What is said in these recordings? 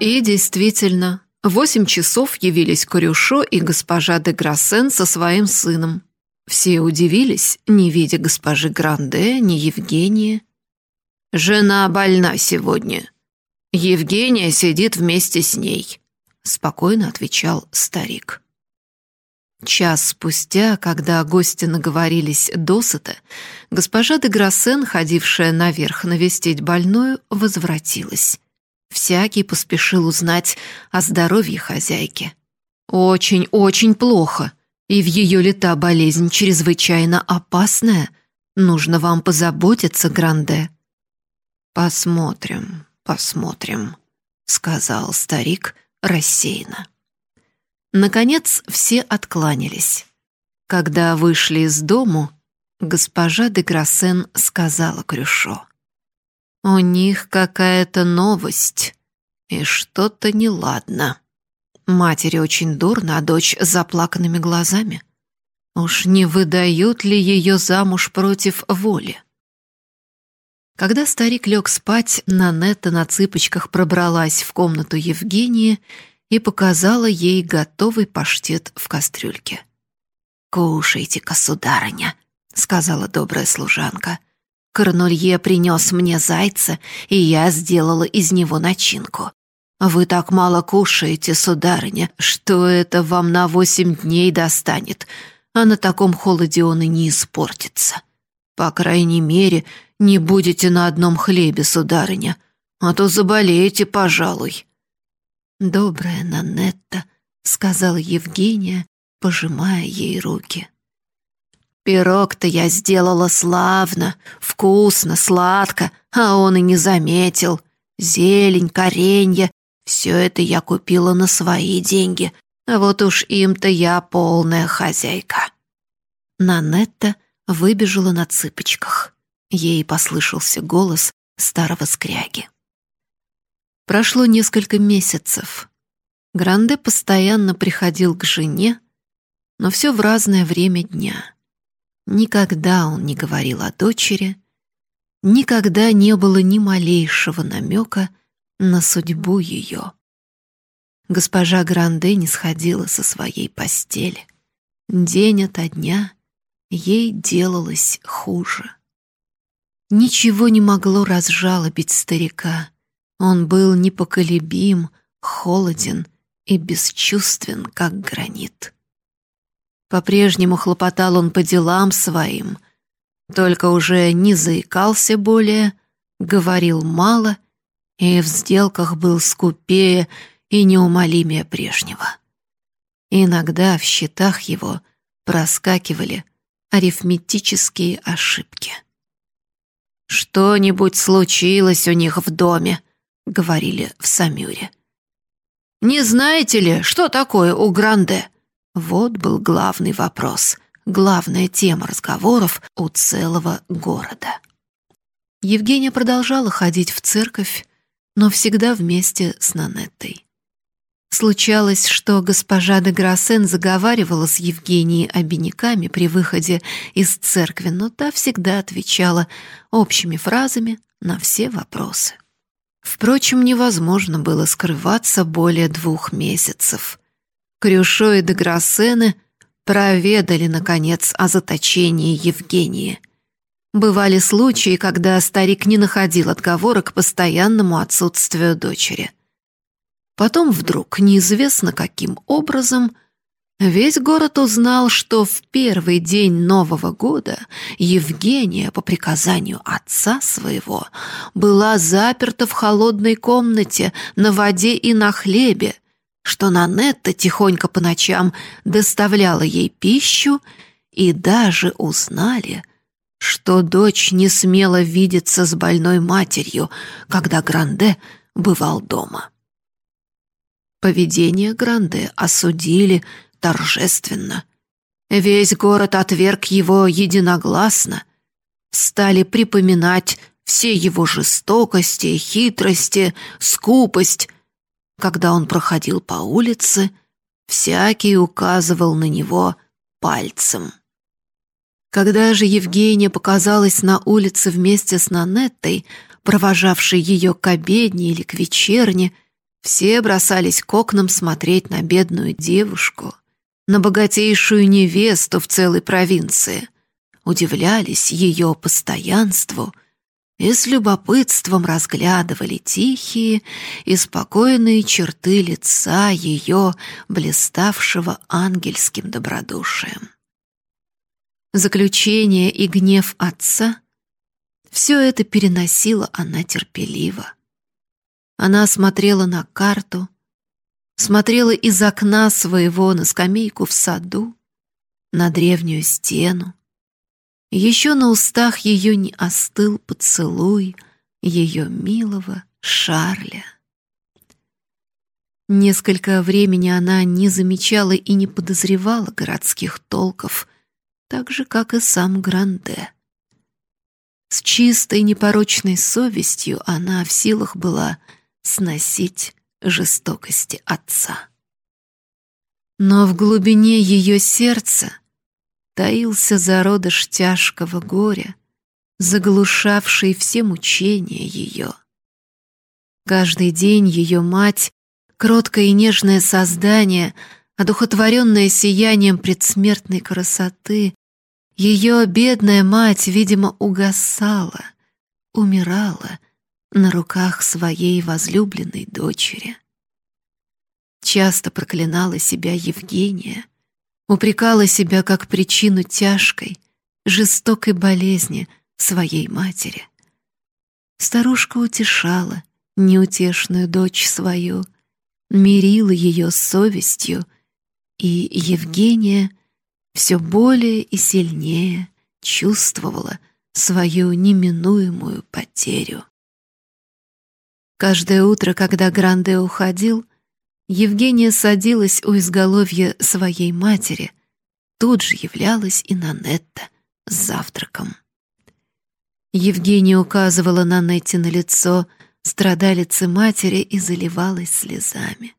И действительно, в восемь часов явились Корюшо и госпожа де Грассен со своим сыном. Все удивились, не видя госпожи Гранде, ни Евгения. «Жена больна сегодня. Евгения сидит вместе с ней», — спокойно отвечал старик. Час спустя, когда гости наговорились досыта, госпожа де Грассен, ходившая наверх навестить больную, возвратилась. Всякий поспешил узнать о здоровье хозяйки. «Очень-очень плохо, и в ее лета болезнь чрезвычайно опасная. Нужно вам позаботиться, Гранде». «Посмотрим, посмотрим», — сказал старик рассеянно. Наконец все откланялись. Когда вышли из дому, госпожа де Грассен сказала Крюшо. У них какая-то новость, и что-то неладно. Матери очень дурно, а дочь с заплаканными глазами. Уж не выдают ли ее замуж против воли? Когда старик лег спать, Нанетта на цыпочках пробралась в комнату Евгении и показала ей готовый паштет в кастрюльке. «Кушайте-ка, сударыня», — сказала добрая служанка — Корнолье принес мне зайца, и я сделала из него начинку. Вы так мало кушаете, сударыня, что это вам на восемь дней достанет, а на таком холоде он и не испортится. По крайней мере, не будете на одном хлебе, сударыня, а то заболеете, пожалуй». «Добрая Нанетта», — сказала Евгения, пожимая ей руки. Пирог-то я сделала славно, вкусно, сладко, а он и не заметил. Зелень, коренья — все это я купила на свои деньги, а вот уж им-то я полная хозяйка». Нанетта выбежала на цыпочках. Ей послышался голос старого скряги. Прошло несколько месяцев. Гранде постоянно приходил к жене, но все в разное время дня. Никогда он не говорил о дочери, никогда не было ни малейшего намека на судьбу ее. Госпожа Гранде не сходила со своей постели. День ото дня ей делалось хуже. Ничего не могло разжалобить старика. Он был непоколебим, холоден и бесчувствен, как гранит. По-прежнему хлопотал он по делам своим, только уже не заикался более, говорил мало и в сделках был скупее и неумолимее прежнего. Иногда в счетах его проскакивали арифметические ошибки. «Что-нибудь случилось у них в доме», — говорили в Самюре. «Не знаете ли, что такое у Гранде?» Вот был главный вопрос, главная тема разговоров у целого города. Евгения продолжала ходить в церковь, но всегда вместе с Нанеттой. Случалось, что госпожа де Грассен заговаривала с Евгенией обиняками при выходе из церкви, но та всегда отвечала общими фразами на все вопросы. Впрочем, невозможно было скрываться более двух месяцев. Крюшо и Деграссены проведали, наконец, о заточении Евгении. Бывали случаи, когда старик не находил отговорок к постоянному отсутствию дочери. Потом вдруг, неизвестно каким образом, весь город узнал, что в первый день Нового года Евгения, по приказанию отца своего, была заперта в холодной комнате на воде и на хлебе, что Нанетта тихонько по ночам доставляла ей пищу, и даже узнали, что дочь не смела видеться с больной матерью, когда Гранде бывал дома. Поведение Гранде осудили торжественно. Весь город отверг его единогласно. Стали припоминать все его жестокости, хитрости, скупость — когда он проходил по улице, всякий указывал на него пальцем. Когда же Евгения показалась на улице вместе с Нанеттой, провожавшей ее к обедне или к вечерне, Все бросались к окнам смотреть на бедную девушку, на богатейшую невесту в целой провинции, удивлялись ее постоянству и с любопытством разглядывали тихие и спокойные черты лица ее, блиставшего ангельским добродушием. Заключение и гнев отца — все это переносила она терпеливо. Она смотрела на карту, смотрела из окна своего на скамейку в саду, на древнюю стену, еще на устах ее не остыл поцелуй ее милого Шарля. Несколько времени она не замечала и не подозревала городских толков, так же, как и сам Гранде. С чистой непорочной совестью она в силах была сносить жестокости отца. Но в глубине ее сердца таился зародыш тяжкого горя, заглушавший все мучения ее. Каждый день ее мать, кроткое и нежное создание, одухотворенное сиянием предсмертной красоты, ее бедная мать, видимо, угасала, умирала на руках своей возлюбленной дочери. Часто проклинала себя Евгения, упрекала себя как причину тяжкой, жестокой болезни своей матери. Старушка утешала неутешную дочь свою, мирила ее совестью, и Евгения все более и сильнее чувствовала свою неминуемую потерю. Каждое утро, когда Гранде уходил, Евгения садилась у изголовья своей матери. Тут же являлась и Нанетта с завтраком. Евгения указывала на Нетте на лицо страдалицы матери и заливалась слезами.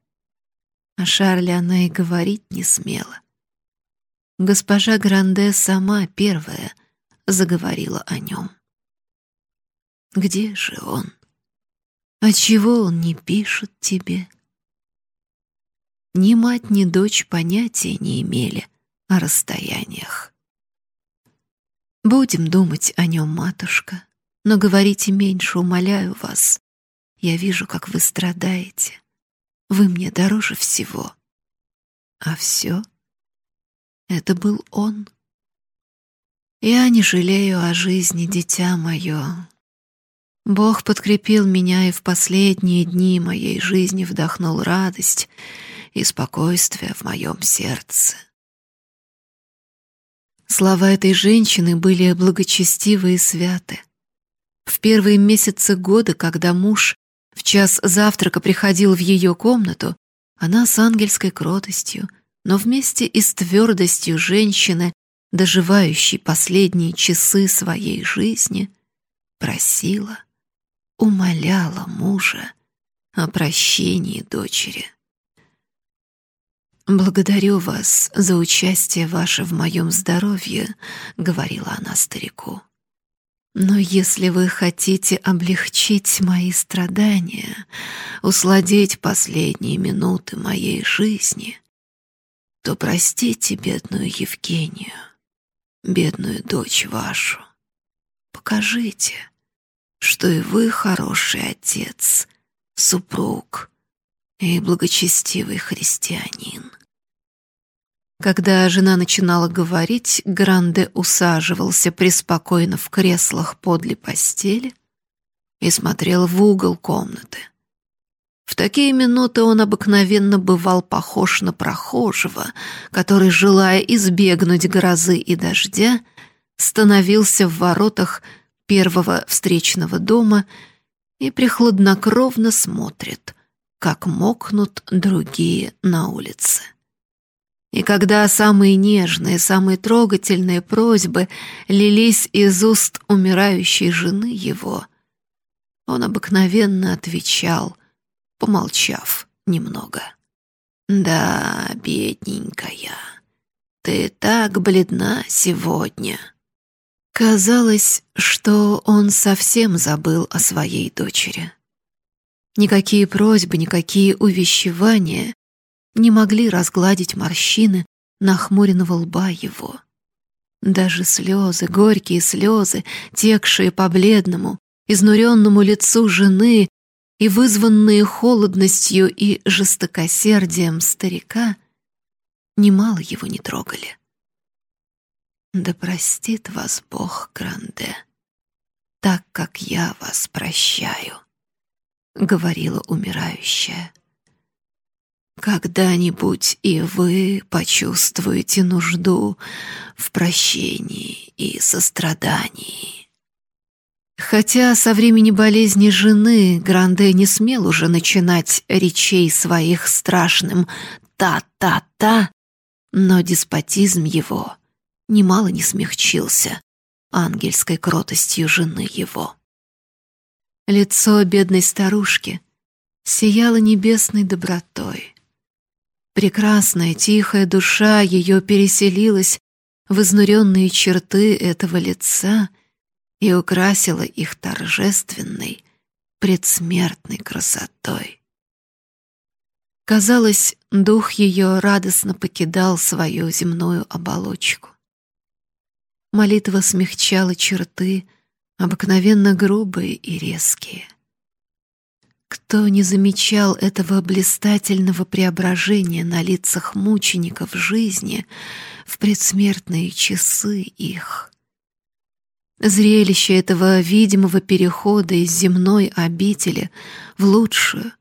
О Шарле она и говорить не смела. Госпожа Гранде сама первая заговорила о нем. «Где же он? Отчего он не пишет тебе?» Ни мать, ни дочь понятия не имели о расстояниях. Будем думать о нем, матушка, но говорите меньше, умоляю вас. Я вижу, как вы страдаете. Вы мне дороже всего. А все — это был он. Я не жалею о жизни, дитя мое. Бог подкрепил меня и в последние дни моей жизни вдохнул радость — и спокойствие в моем сердце. Слова этой женщины были благочестивы и святы. В первые месяцы года, когда муж в час завтрака приходил в ее комнату, она с ангельской кротостью, но вместе и с твердостью женщины, доживающей последние часы своей жизни, просила, умоляла мужа о прощении дочери. «Благодарю вас за участие ваше в моем здоровье», — говорила она старику. «Но если вы хотите облегчить мои страдания, усладить последние минуты моей жизни, то простите бедную Евгению, бедную дочь вашу. Покажите, что и вы хороший отец, супруг и благочестивый христианин. Когда жена начинала говорить, Гранде усаживался преспокойно в креслах подле постели и смотрел в угол комнаты. В такие минуты он обыкновенно бывал похож на прохожего, который, желая избегнуть грозы и дождя, становился в воротах первого встречного дома и прихладнокровно смотрит, как мокнут другие на улице. И когда самые нежные, самые трогательные просьбы лились из уст умирающей жены его, он обыкновенно отвечал, помолчав немного. «Да, бедненькая, ты так бледна сегодня». Казалось, что он совсем забыл о своей дочери. Никакие просьбы, никакие увещевания не могли разгладить морщины нахмуренного лба его. Даже слезы, горькие слезы, текшие по бледному, изнуренному лицу жены и вызванные холодностью и жестокосердием старика, немало его не трогали. Да простит вас Бог, Гранде, так как я вас прощаю, говорила умирающая. Когда-нибудь и вы почувствуете нужду в прощении и сострадании. Хотя со времени болезни жены Гранде не смел уже начинать речей своих страшным «та-та-та», но деспотизм его немало не смягчился ангельской кротостью жены его. Лицо бедной старушки сияло небесной добротой. Прекрасная, тихая душа ее переселилась в изнуренные черты этого лица и украсила их торжественной, предсмертной красотой. Казалось, дух ее радостно покидал свою земную оболочку. Молитва смягчала черты, обыкновенно грубые и резкие — кто не замечал этого блистательного преображения на лицах мучеников жизни в предсмертные часы их? Зрелище этого видимого перехода из земной обители в лучшую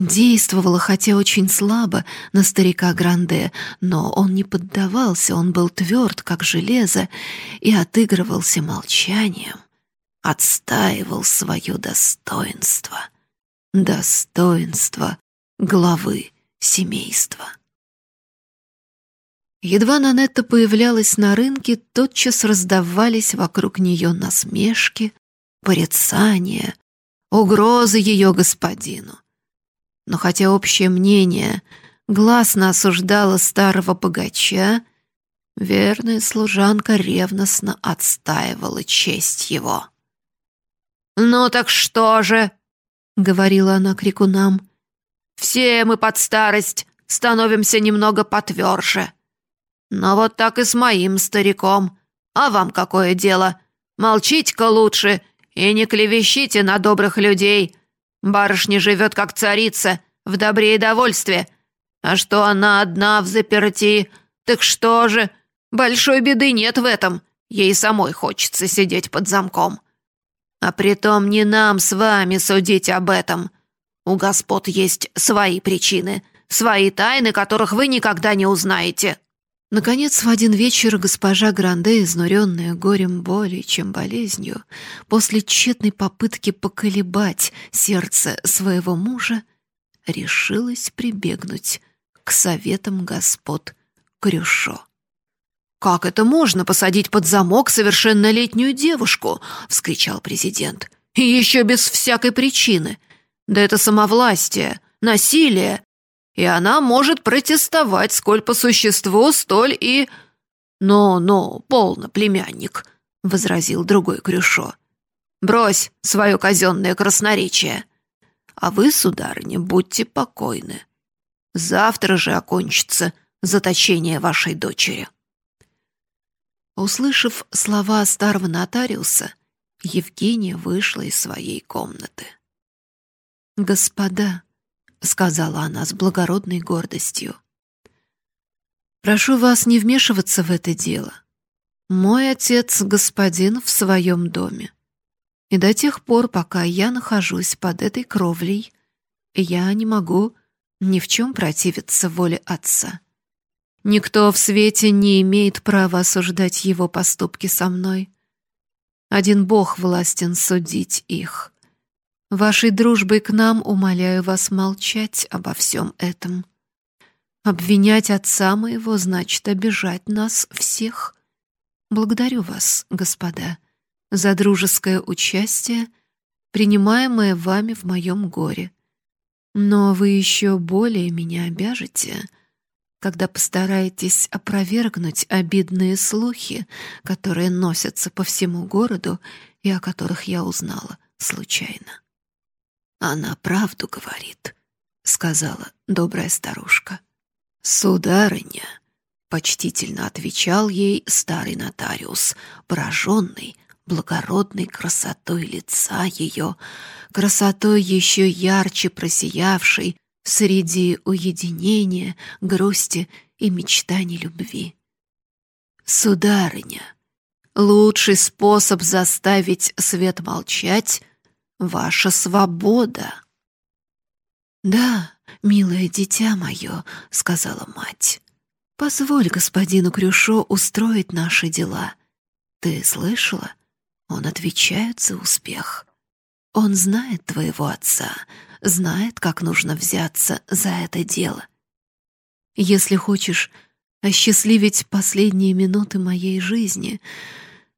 действовало, хотя очень слабо, на старика Гранде, но он не поддавался, он был тверд, как железо, и отыгрывался молчанием, отстаивал свое достоинство — достоинство главы семейства. Едва Нанетта появлялась на рынке, тотчас раздавались вокруг нее насмешки, порицания, угрозы ее господину. Но хотя общее мнение гласно осуждало старого богача, верная служанка ревностно отстаивала честь его. «Ну так что же?» говорила она крикунам. «Все мы под старость становимся немного потверже. Но вот так и с моим стариком. А вам какое дело? Молчите-ка лучше и не клевещите на добрых людей. Барышня живет как царица, в добре и довольстве. А что она одна в заперти, так что же? Большой беды нет в этом. Ей самой хочется сидеть под замком. А притом не нам с вами судить об этом. У господ есть свои причины, свои тайны, которых вы никогда не узнаете». Наконец, в один вечер госпожа Гранде, изнуренная горем боли, чем болезнью, после тщетной попытки поколебать сердце своего мужа, решилась прибегнуть к советам господ Крюшо. «Как это можно посадить под замок совершеннолетнюю девушку?» — вскричал президент. «И еще без всякой причины. Да это самовластие, насилие. И она может протестовать, сколь по существу, столь и...» «Но-но, полно, племянник», — возразил другой Крюшо. «Брось свое казенное красноречие. А вы, сударыня, будьте покойны. Завтра же окончится заточение вашей дочери». Услышав слова старого нотариуса, Евгения вышла из своей комнаты. «Господа», — сказала она с благородной гордостью, «прошу вас не вмешиваться в это дело. Мой отец — господин в своем доме, и до тех пор, пока я нахожусь под этой кровлей, я не могу ни в чем противиться воле отца. Никто в свете не имеет права осуждать его поступки со мной. Один Бог властен судить их. Вашей дружбой к нам умоляю вас молчать обо всем этом. Обвинять отца моего значит обижать нас всех. Благодарю вас, господа, за дружеское участие, принимаемое вами в моем горе. Но вы еще более меня обяжете — когда постараетесь опровергнуть обидные слухи, которые носятся по всему городу и о которых я узнала случайно. Она правду говорит, сказала добрая старушка. Сударыня, почтительно отвечал ей старый нотариус, пораженный благородной красотой лица ее, красотой еще ярче просиявшей среди уединения, грусти и мечтаний любви. Сударыня, лучший способ заставить свет молчать — ваша свобода. Да, милое дитя мое, — сказала мать, — позволь господину Крюшо устроить наши дела. Ты слышала? Он отвечает за успех. Он знает твоего отца, знает, как нужно взяться за это дело. Если хочешь осчастливить последние минуты моей жизни,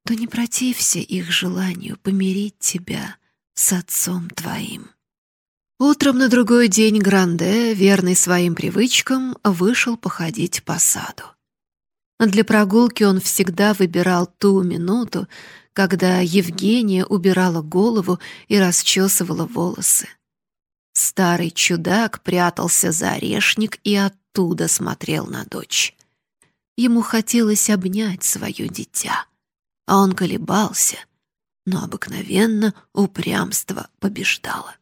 то не протився их желанию помирить тебя с отцом твоим. Утром на другой день Гранде, верный своим привычкам, вышел походить по саду. Для прогулки он всегда выбирал ту минуту, когда Евгения убирала голову и расчесывала волосы. Старый чудак прятался за орешник и оттуда смотрел на дочь. Ему хотелось обнять свое дитя, а он колебался, но обыкновенно упрямство побеждало.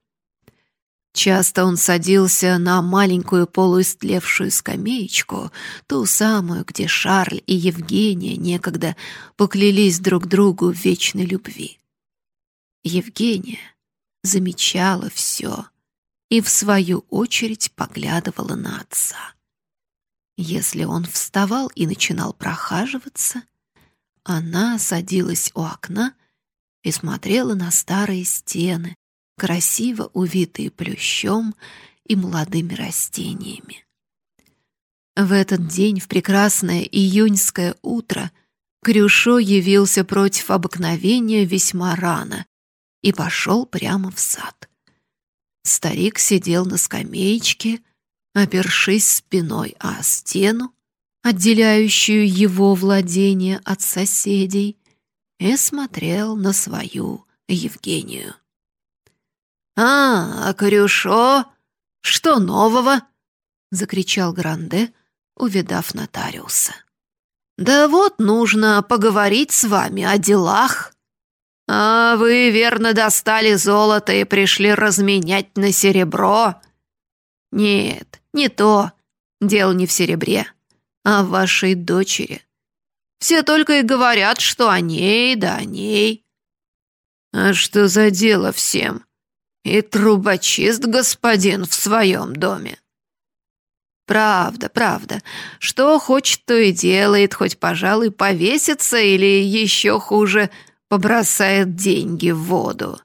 Часто он садился на маленькую полуистлевшую скамеечку, ту самую, где Шарль и Евгения некогда поклялись друг другу в вечной любви. Евгения замечала все и, в свою очередь, поглядывала на отца. Если он вставал и начинал прохаживаться, она садилась у окна и смотрела на старые стены, красиво увитые плющом и молодыми растениями. В этот день, в прекрасное июньское утро, Крюшо явился против обыкновения весьма рано и пошел прямо в сад. Старик сидел на скамеечке, опершись спиной о стену, отделяющую его владение от соседей, и смотрел на свою Евгению. «А, Крюшо, что нового?» — закричал Гранде, увидав нотариуса. «Да вот нужно поговорить с вами о делах. А вы верно достали золото и пришли разменять на серебро? Нет, не то. Дело не в серебре, а в вашей дочери. Все только и говорят, что о ней да о ней. А что за дело всем?» И трубочист господин в своем доме. Правда, правда. Что хочет, то и делает, хоть, пожалуй, повесится или еще хуже, побросает деньги в воду.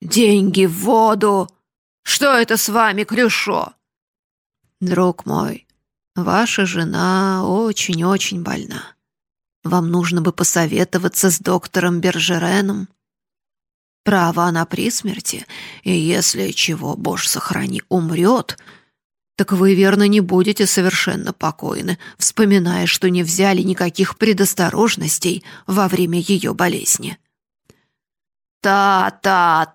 Деньги в воду! Что это с вами, Крюшо? Друг мой, ваша жена очень-очень больна. Вам нужно бы посоветоваться с доктором Бержереном. Право, она при смерти, и если чего, боже сохрани, умрет, так вы, верно, не будете совершенно покойны, вспоминая, что не взяли никаких предосторожностей во время ее болезни. «Та-та-та-та!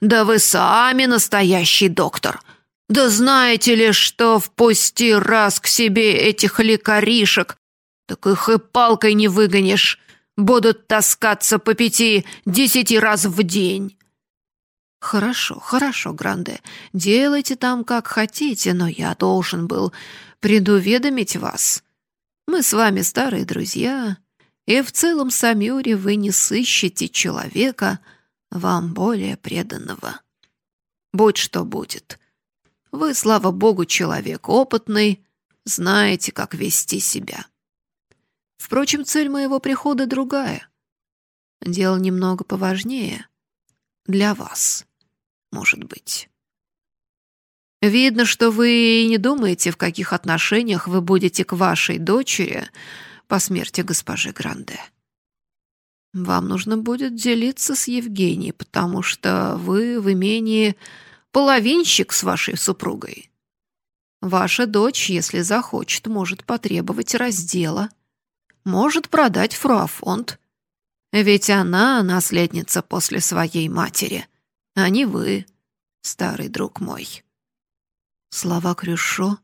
Да вы сами настоящий доктор! Да знаете ли, что впусти раз к себе этих лекаришек, так их и палкой не выгонишь!» будут таскаться по пяти-десяти раз в день». «Хорошо, хорошо, Гранде, делайте там как хотите, но я должен был предуведомить вас. Мы с вами старые друзья, и в целом Самюре вы не сыщете человека, вам более преданного. Будь что будет. Вы, слава богу, человек опытный, знаете, как вести себя. Впрочем, цель моего прихода другая. Дело немного поважнее. Для вас, может быть. Видно, что вы не думаете, в каких отношениях вы будете к вашей дочери по смерти госпожи Гранде. Вам нужно будет делиться с Евгенией, потому что вы в имении половинщик с вашей супругой. Ваша дочь, если захочет, может потребовать раздела – может продать фруафонд. Ведь она наследница после своей матери. А не вы, старый друг мой». Слова Крюшо,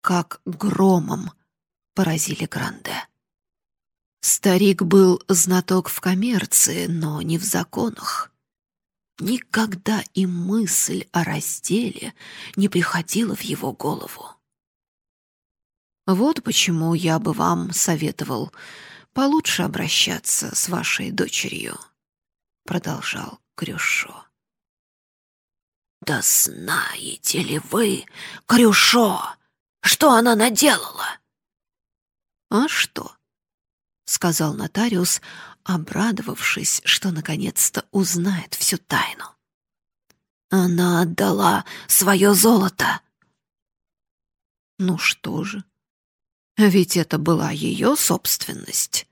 как громом, поразили Гранде. Старик был знаток в коммерции, но не в законах. Никогда и мысль о разделе не приходила в его голову. Вот почему я бы вам советовал получше обращаться с вашей дочерью, продолжал Крюшо. Да знаете ли вы, Крюшо, что она наделала? А что? сказал нотариус, обрадовавшись, что наконец-то узнает всю тайну. Она отдала свое золото. Ну что же? Ведь это была ее собственность.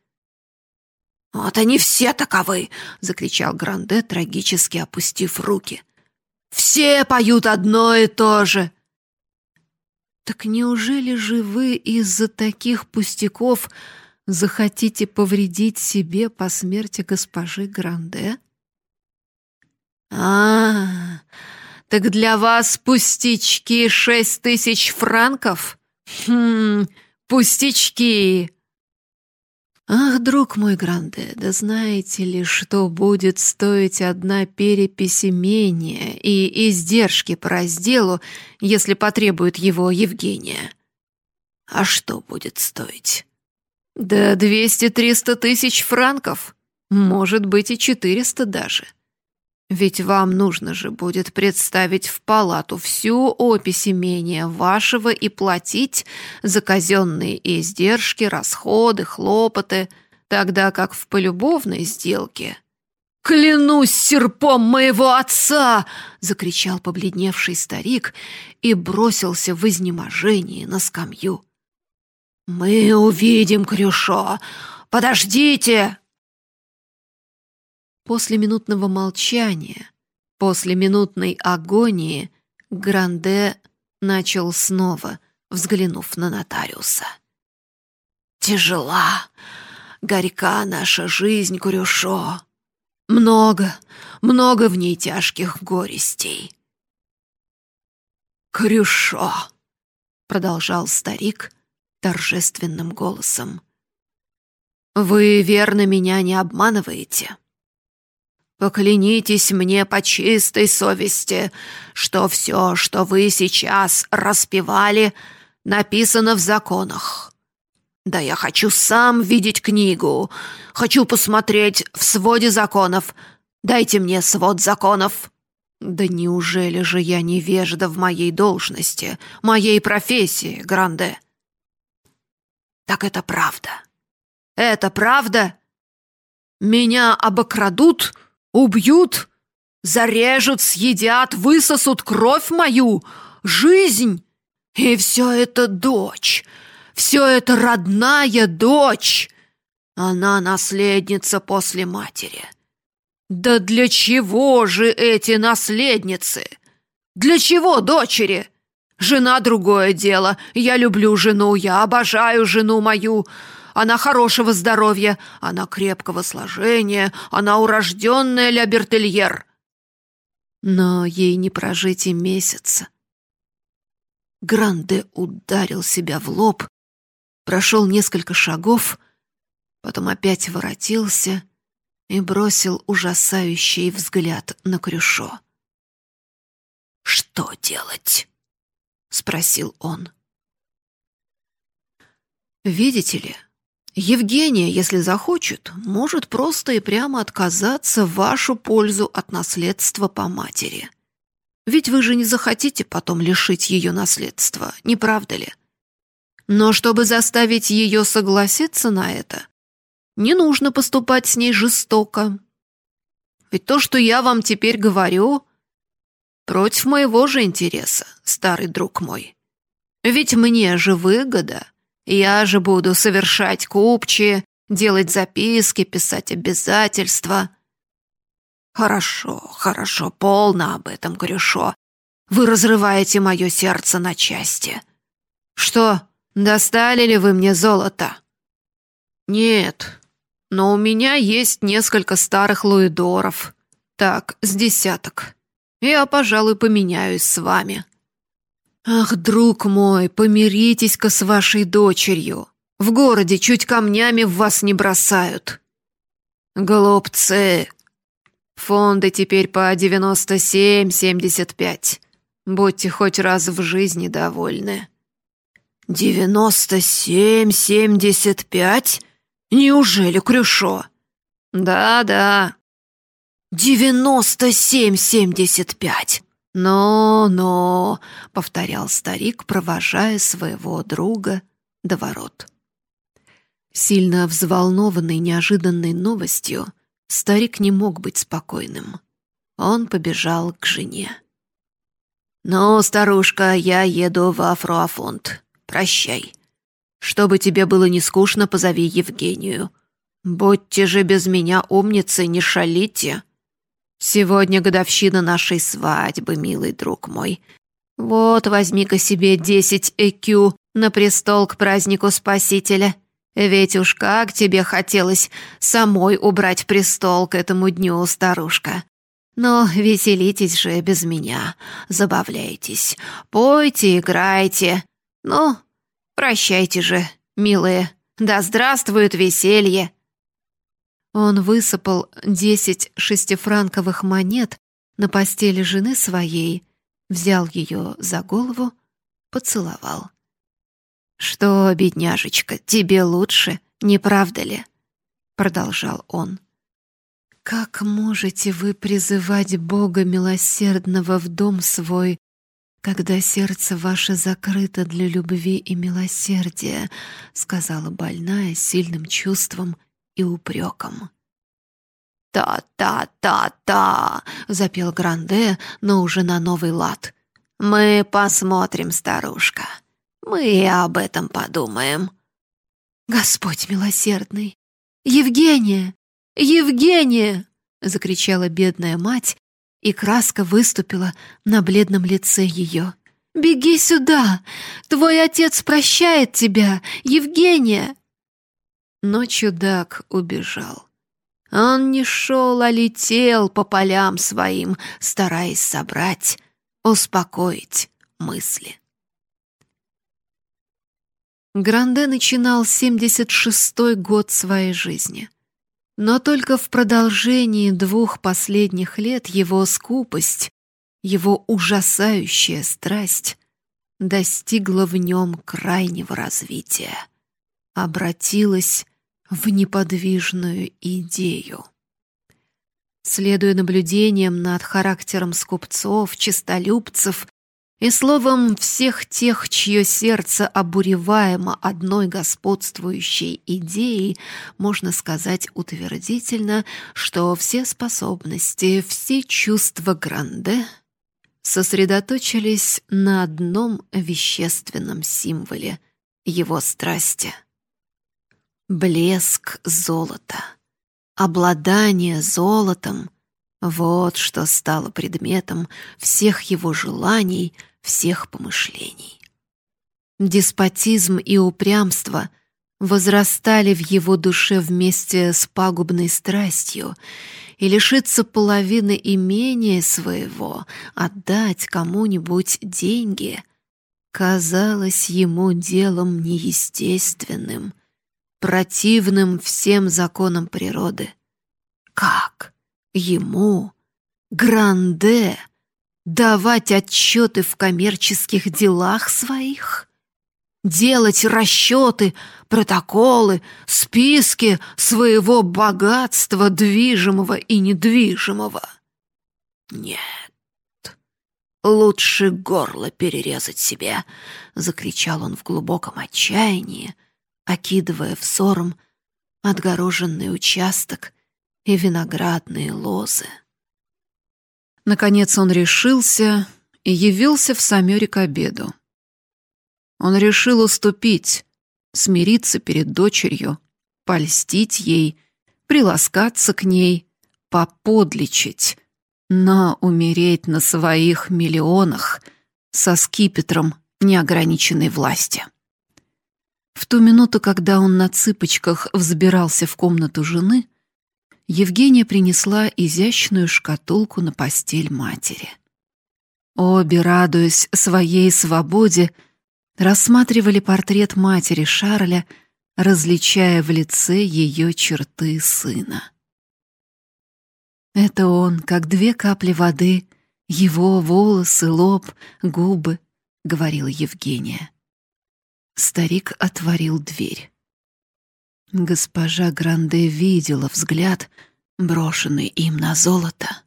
«Вот они все таковы!» — закричал Гранде, трагически опустив руки. «Все поют одно и то же!» «Так неужели же вы из-за таких пустяков захотите повредить себе по смерти госпожи Гранде? А, так для вас пустячки шесть тысяч франков? Хм, пустячки. Ах, друг мой Гранде, да знаете ли, что будет стоить одна перепись имения и издержки по разделу, если потребует его Евгения? А что будет стоить? Да двести-триста тысяч франков. Может быть, и четыреста даже. Ведь вам нужно же будет представить в палату всю опись имения вашего и платить за казенные издержки, расходы, хлопоты, тогда как в полюбовной сделке. «Клянусь серпом моего отца!» — закричал побледневший старик и бросился в изнеможении на скамью. «Мы увидим, Крюшо! Подождите!» После минутного молчания, после минутной агонии, Гранде начал снова, взглянув на нотариуса. «Тяжела, горька наша жизнь, Крюшо. Много, много в ней тяжких горестей». «Крюшо!» — продолжал старик, торжественным голосом. «Вы верно меня не обманываете. Поклянитесь мне по чистой совести, что все, что вы сейчас распевали, написано в законах. Да я хочу сам видеть книгу, хочу посмотреть в своде законов. Дайте мне свод законов». «Да неужели же я невежда в моей должности, моей профессии, Гранде?» Так это правда. Это правда? Меня обокрадут, убьют, зарежут, съедят, высосут кровь мою, жизнь. И все это дочь, все это родная дочь. Она наследница после матери. Да для чего же эти наследницы? Для чего дочери? Жена — другое дело. Я люблю жену, я обожаю жену мою. Она хорошего здоровья, она крепкого сложения, она урожденная ля Бертельер. Но ей не прожить и месяца. Гранде ударил себя в лоб, прошел несколько шагов, потом опять воротился и бросил ужасающий взгляд на Крюшо. «Что делать?» — спросил он. «Видите ли, Евгения, если захочет, может просто и прямо отказаться в вашу пользу от наследства по матери. Ведь вы же не захотите потом лишить ее наследства, не правда ли? Но чтобы заставить ее согласиться на это, не нужно поступать с ней жестоко. Ведь то, что я вам теперь говорю, Против моего же интереса, старый друг мой. Ведь мне же выгода. Я же буду совершать купчи, делать записки, писать обязательства. Хорошо, хорошо, полно об этом, Грюшо. Вы разрываете мое сердце на части. Что, достали ли вы мне золото? Нет, но у меня есть несколько старых луидоров. Так, с десяток. Я, пожалуй, поменяюсь с вами. Ах, друг мой, помиритесь-ка с вашей дочерью. В городе чуть камнями в вас не бросают. Голубцы, фонды теперь по 97-75. Будьте хоть раз в жизни довольны. «Девяносто семь семьдесят пять? Неужели Крюшо?» «Да-да». «Девяносто семь семьдесят пять!» «Но-но», — повторял старик, провожая своего друга до ворот. Сильно взволнованный неожиданной новостью, старик не мог быть спокойным. Он побежал к жене. «Ну, старушка, я еду в Афроафонд. Прощай. Чтобы тебе было не скучно, позови Евгению. Будьте же без меня умницы, не шалите. Сегодня годовщина нашей свадьбы, милый друг мой. Вот возьми-ка себе десять ЭКЮ на престол к празднику Спасителя. Ведь уж как тебе хотелось самой убрать престол к этому дню, старушка. Но веселитесь же без меня, забавляйтесь, пойте, играйте. Ну, прощайте же, милые, да здравствует веселье!» Он высыпал десять шестифранковых монет на постели жены своей, взял ее за голову, поцеловал. «Что, бедняжечка, тебе лучше, не правда ли?» — продолжал он. Как можете вы призывать Бога милосердного в дом свой, когда сердце ваше закрыто для любви и милосердия, сказала больная сильным чувством и упреком. «Та-та-та-та!» — запел Гранде, но уже на новый лад. «Мы посмотрим, старушка. Мы об этом подумаем». «Господь милосердный! Евгения! «Евгения!» — закричала бедная мать, и краска выступила на бледном лице ее. «Беги сюда! Твой отец прощает тебя, Евгения!» Но чудак убежал. Он не шел, а летел по полям своим, стараясь собрать, успокоить мысли. Гранде начинал 76-й год своей жизни. Но только в продолжении двух последних лет его скупость, его ужасающая страсть достигла в нем крайнего развития, обратилась в неподвижную идею. Следуя наблюдениям над характером скупцов, чистолюбцев и словом всех тех, чье сердце обуреваемо одной господствующей идеей, можно сказать утвердительно, что все способности, все чувства Гранде сосредоточились на одном вещественном символе — его страсти. Блеск золота, обладание золотом — вот что стало предметом всех его желаний, всех помышлений. Деспотизм и упрямство возрастали в его душе вместе с пагубной страстью, и лишиться половины имения своего, отдать кому-нибудь деньги, казалось ему делом неестественным, противным всем законам природы. Как? Ему, Гранде, давать отчеты в коммерческих делах своих? Делать расчеты, протоколы, списки своего богатства, движимого и недвижимого? Нет, лучше горло перерезать себе, закричал он в глубоком отчаянии, окидывая взором отгороженный участок и виноградные лозы. Наконец он решился и явился в Самёре к обеду. Он решил уступить, смириться перед дочерью, польстить ей, приласкаться к ней, поподличить, но умереть на своих миллионах со скипетром неограниченной власти. В ту минуту, когда он на цыпочках взбирался в комнату жены, Евгения принесла изящную шкатулку на постель матери. Обе, радуясь своей свободе, рассматривали портрет матери Шарля, различая в лице ее черты сына. Это он, как две капли воды, его волосы, лоб, губы, — говорила Евгения. Старик отворил дверь. Госпожа Гранде видела взгляд, брошенный им на золото.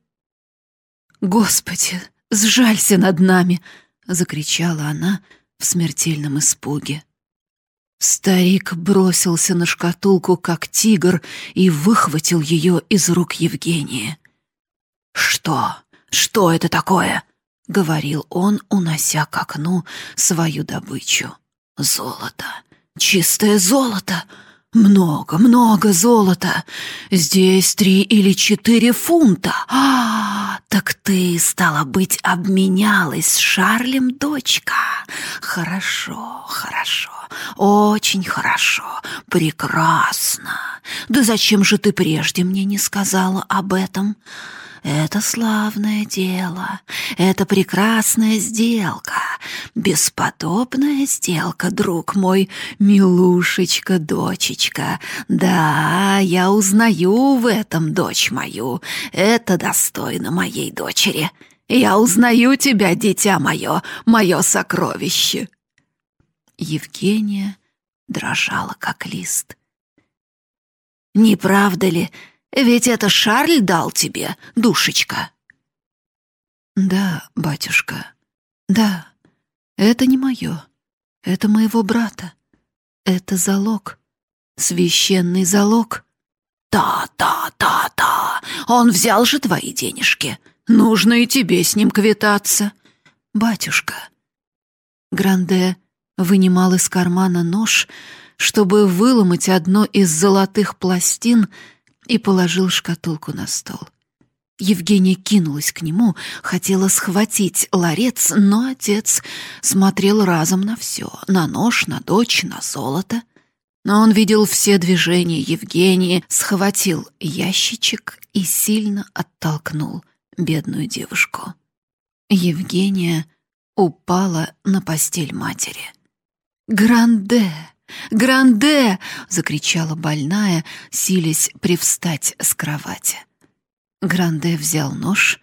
«Господи, сжалься над нами!» — закричала она в смертельном испуге. Старик бросился на шкатулку, как тигр, и выхватил ее из рук Евгения. «Что? Что это такое?» — говорил он, унося к окну свою добычу. «Золото! Чистое золото! Много, много золота. Здесь три или четыре фунта. А, так ты, стала быть, обменялась с Шарлем, дочка. Хорошо, хорошо, очень хорошо, прекрасно. Да зачем же ты прежде мне не сказала об этом?» Это славное дело, это прекрасная сделка, бесподобная сделка, друг мой, милушечка, дочечка. Да, я узнаю в этом дочь мою, это достойно моей дочери. Я узнаю тебя, дитя мое, мое сокровище. Евгения дрожала, как лист. «Не правда ли, ведь это Шарль дал тебе, душечка. Да, батюшка, да, это не мое. Это моего брата. Это залог. Священный залог. Та-та-та-та. Он взял же твои денежки. Нужно и тебе с ним квитаться. Батюшка. Гранде вынимал из кармана нож, чтобы выломать одно из золотых пластин — и положил шкатулку на стол. Евгения кинулась к нему, хотела схватить ларец, но отец смотрел разом на все — на нож, на дочь, на золото. Но он видел все движения Евгении, схватил ящичек и сильно оттолкнул бедную девушку. Евгения упала на постель матери. «Гранде!» «Гранде!» — закричала больная, силясь привстать с кровати. Гранде взял нож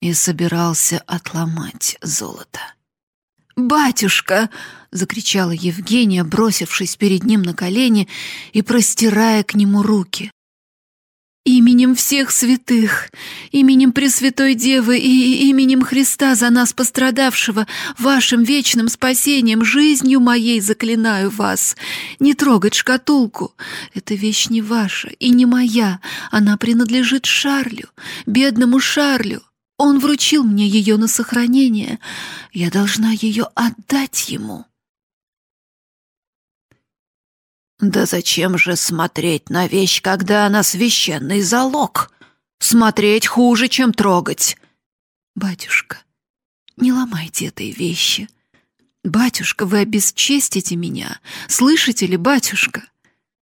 и собирался отломать золото. «Батюшка!» — закричала Евгения, бросившись перед ним на колени и простирая к нему руки. Именем всех святых, именем Пресвятой Девы и именем Христа за нас пострадавшего, вашим вечным спасением, жизнью моей заклинаю вас. Не трогать шкатулку. Эта вещь не ваша и не моя. Она принадлежит Шарлю, бедному Шарлю. Он вручил мне ее на сохранение. Я должна ее отдать ему. Да зачем же смотреть на вещь, когда она священный залог? Смотреть хуже, чем трогать. Батюшка, не ломайте этой вещи. Батюшка, вы обесчестите меня. Слышите ли, батюшка?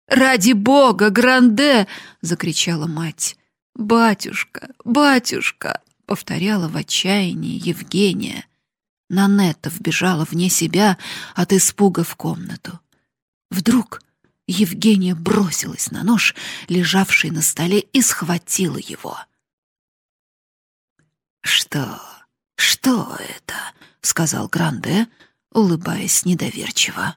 Ради бога, Гранде! закричала мать. Батюшка, батюшка, повторяла в отчаянии Евгения. Нанетта вбежала вне себя от испуга в комнату. Вдруг Евгения бросилась на нож, лежавший на столе, и схватила его. «Что? Что это?» — сказал Гранде, улыбаясь недоверчиво.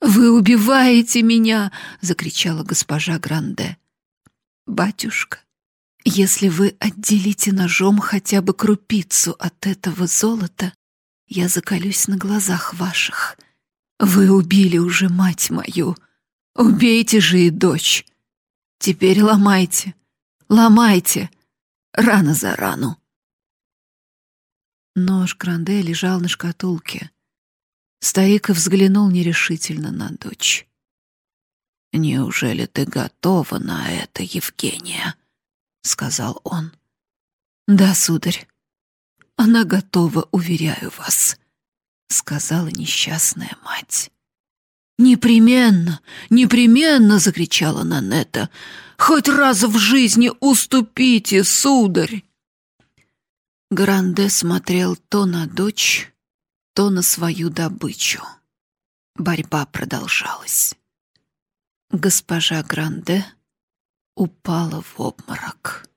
«Вы убиваете меня!» — закричала госпожа Гранде. «Батюшка, если вы отделите ножом хотя бы крупицу от этого золота, я закалюсь на глазах ваших. Вы убили уже мать мою!» Убейте же и дочь. Теперь ломайте, ломайте, рано за рану. Нож Гранде лежал на шкатулке. Старик взглянул нерешительно на дочь. «Неужели ты готова на это, Евгения?» — сказал он. «Да, сударь, она готова, уверяю вас», — сказала несчастная мать. «Непременно, непременно!» — закричала Нанетта. «Хоть раз в жизни уступите, сударь!» Гранде смотрел то на дочь, то на свою добычу. Борьба продолжалась. Госпожа Гранде упала в обморок.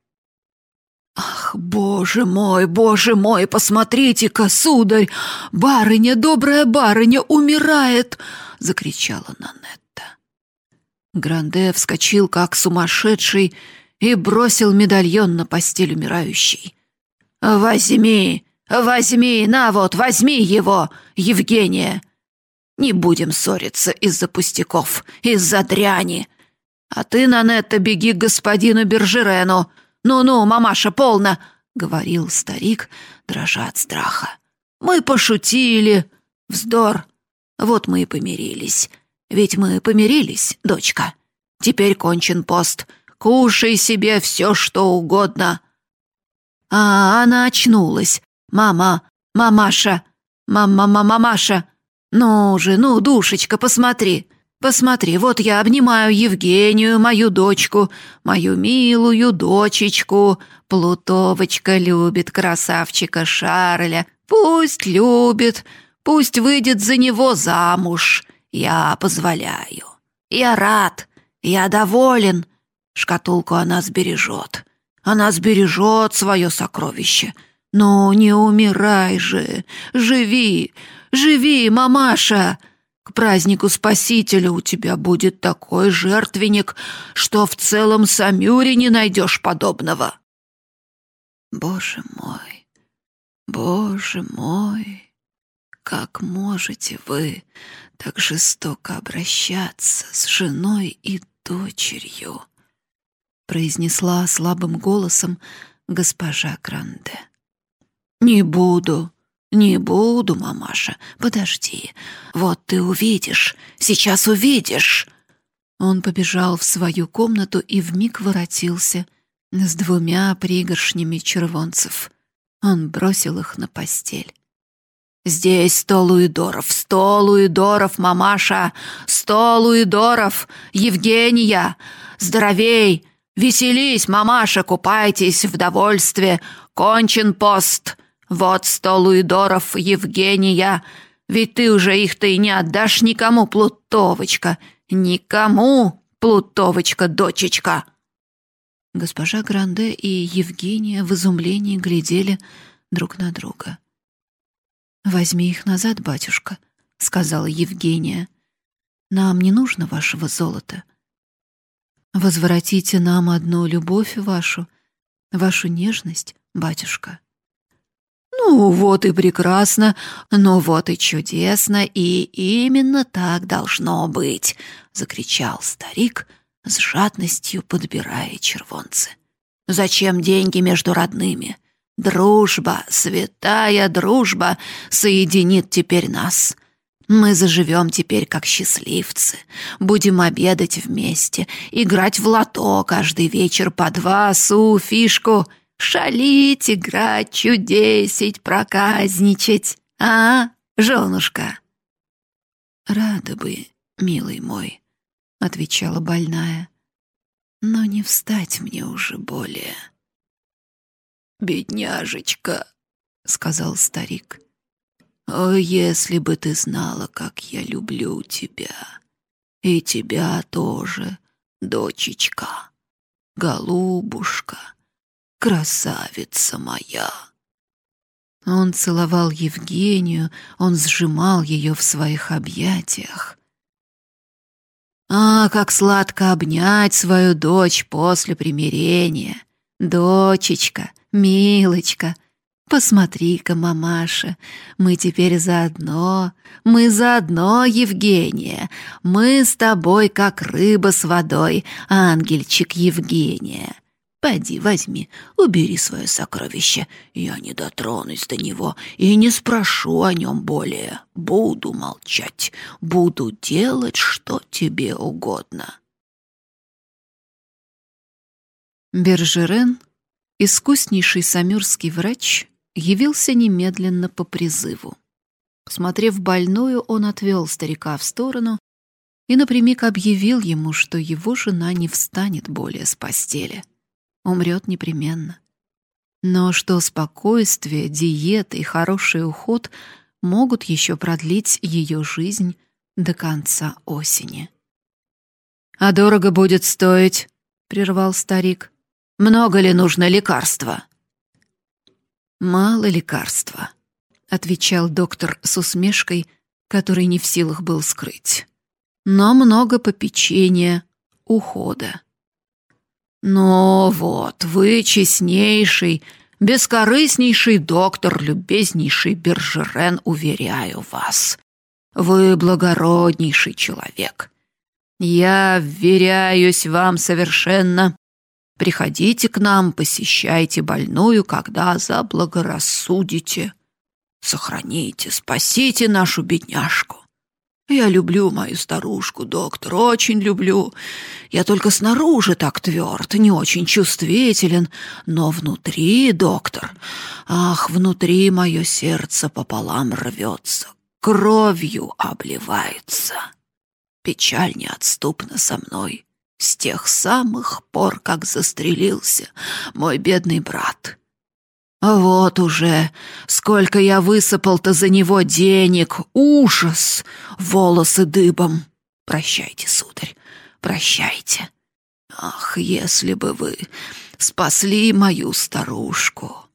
«Ах, боже мой, боже мой, посмотрите-ка, сударь! Барыня, добрая барыня, умирает!» — закричала Нанетта. Гранде вскочил, как сумасшедший, и бросил медальон на постель умирающей. «Возьми, возьми, на вот, возьми его, Евгения! Не будем ссориться из-за пустяков, из-за дряни. А ты, Нанетта, беги к господину Бержерену, «Ну-ну, мамаша, полно!» — говорил старик, дрожа от страха. «Мы пошутили. Вздор. Вот мы и помирились. Ведь мы помирились, дочка. Теперь кончен пост. Кушай себе все, что угодно». А она очнулась. «Мама, мамаша, мама-мамаша, ну же, ну, душечка, посмотри». Посмотри, вот я обнимаю Евгению, мою дочку, мою милую дочечку. Плутовочка любит красавчика Шарля. Пусть любит, пусть выйдет за него замуж. Я позволяю. Я рад, я доволен. Шкатулку она сбережет. Она сбережет свое сокровище. Но не умирай же, живи, живи, мамаша!» К празднику Спасителя у тебя будет такой жертвенник, что в целом Самюре не найдешь подобного. Боже мой, боже мой, как можете вы так жестоко обращаться с женой и дочерью? произнесла слабым голосом госпожа Гранде. Не буду, «Не буду, мамаша, подожди. Вот ты увидишь, сейчас увидишь». Он побежал в свою комнату и вмиг воротился с двумя пригоршнями червонцев. Он бросил их на постель. «Здесь сто луидоров, сто луидоров, мамаша, сто луидоров, Евгения! Здоровей! Веселись, мамаша, купайтесь в довольстве! Кончен пост!» Вот сто луидоров, Евгения, ведь ты уже их-то и не отдашь никому, Плутовочка, никому, Плутовочка, дочечка!» Госпожа Гранде и Евгения в изумлении глядели друг на друга. «Возьми их назад, батюшка», — сказала Евгения. «Нам не нужно вашего золота. Возвратите нам одну любовь вашу, вашу нежность, батюшка». «Ну, вот и прекрасно, ну вот и чудесно, и именно так должно быть!» — закричал старик, с жадностью подбирая червонцы. «Зачем деньги между родными? Дружба, святая дружба, соединит теперь нас!» Мы заживем теперь как счастливцы, будем обедать вместе, играть в лото каждый вечер по два су фишку — Шалить, играть, чудесить, проказничать. А, женушка?» «Рада бы, милый мой», — отвечала больная, «но не встать мне уже более». «Бедняжечка», — сказал старик, «о, если бы ты знала, как я люблю тебя, и тебя тоже, дочечка, голубушка» красавица моя!» Он целовал Евгению, он сжимал ее в своих объятиях. «А, как сладко обнять свою дочь после примирения! Дочечка, милочка, посмотри-ка, мамаша, мы теперь заодно, мы заодно, Евгения, мы с тобой как рыба с водой, ангельчик Евгения!» Пойди, возьми, убери свое сокровище. Я не дотронусь до него и не спрошу о нем более. Буду молчать, буду делать, что тебе угодно. Бержерен, искуснейший самюрский врач, явился немедленно по призыву. Посмотрев больную, он отвел старика в сторону и напрямик объявил ему, что его жена не встанет более с постели, умрет непременно. Но что спокойствие, диета и хороший уход могут еще продлить ее жизнь до конца осени. «А дорого будет стоить?» — прервал старик. «Много ли нужно лекарства?» «Мало лекарства», — отвечал доктор с усмешкой, который не в силах был скрыть. «Но много попечения, ухода». «Ну вот, вы честнейший, бескорыстнейший доктор, любезнейший Бержерен, уверяю вас. Вы благороднейший человек. Я вверяюсь вам совершенно. Приходите к нам, посещайте больную, когда заблагорассудите. Сохраните, спасите нашу бедняжку. Я люблю мою старушку, доктор, очень люблю. Я только снаружи так тверд, не очень чувствителен, но внутри, доктор, ах, внутри мое сердце пополам рвется, кровью обливается. Печаль неотступна со мной с тех самых пор, как застрелился мой бедный брат. Вот уже сколько я высыпал-то за него денег. Ужас! Волосы дыбом. Прощайте, сударь, прощайте. Ах, если бы вы спасли мою старушку.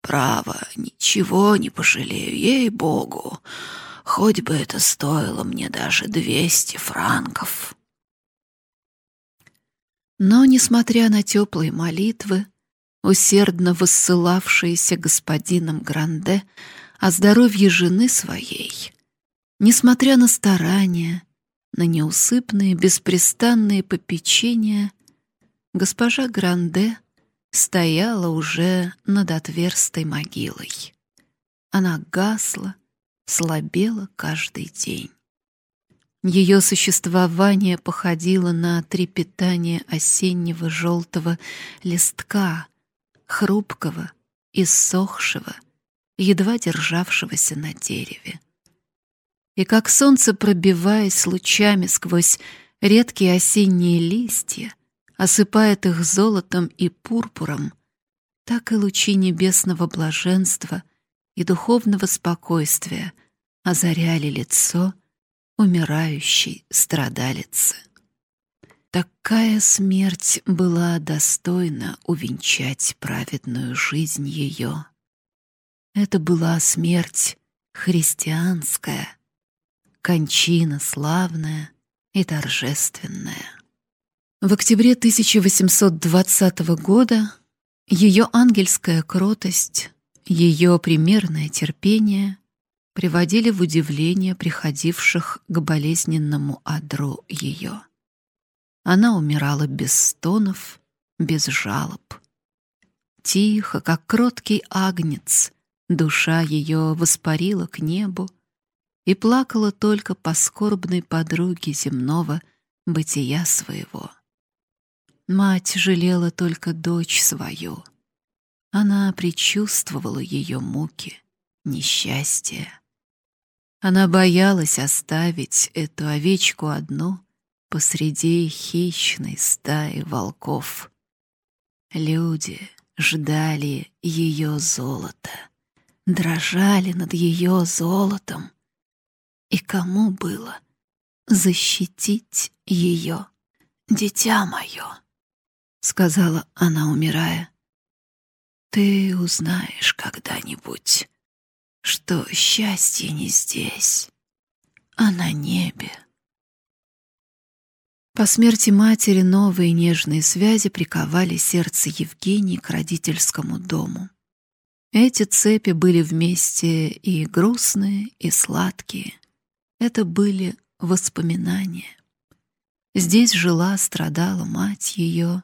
Право, ничего не пожалею, ей-богу. Хоть бы это стоило мне даже двести франков. Но, несмотря на теплые молитвы, усердно воссылавшиеся господином Гранде о здоровье жены своей, несмотря на старания, на неусыпные беспрестанные попечения, госпожа Гранде стояла уже над отверстой могилой. Она гасла, слабела каждый день. Ее существование походило на трепетание осеннего желтого листка, хрупкого, иссохшего, едва державшегося на дереве. И как солнце, пробиваясь лучами сквозь редкие осенние листья, осыпает их золотом и пурпуром, так и лучи небесного блаженства и духовного спокойствия озаряли лицо умирающей страдалицы. Такая смерть была достойна увенчать праведную жизнь ее. Это была смерть христианская, кончина славная и торжественная. В октябре 1820 года ее ангельская кротость, ее примерное терпение приводили в удивление приходивших к болезненному адру ее. Она умирала без стонов, без жалоб. Тихо, как кроткий агнец, душа ее воспарила к небу и плакала только по скорбной подруге земного бытия своего. Мать жалела только дочь свою. Она предчувствовала ее муки, несчастье. Она боялась оставить эту овечку одну посреди хищной стаи волков. Люди ждали ее золота, дрожали над ее золотом. И кому было защитить ее, дитя мое? Сказала она, умирая. Ты узнаешь когда-нибудь что счастье не здесь, а на небе. По смерти матери новые нежные связи приковали сердце Евгении к родительскому дому. Эти цепи были вместе и грустные, и сладкие. Это были воспоминания. Здесь жила, страдала мать ее.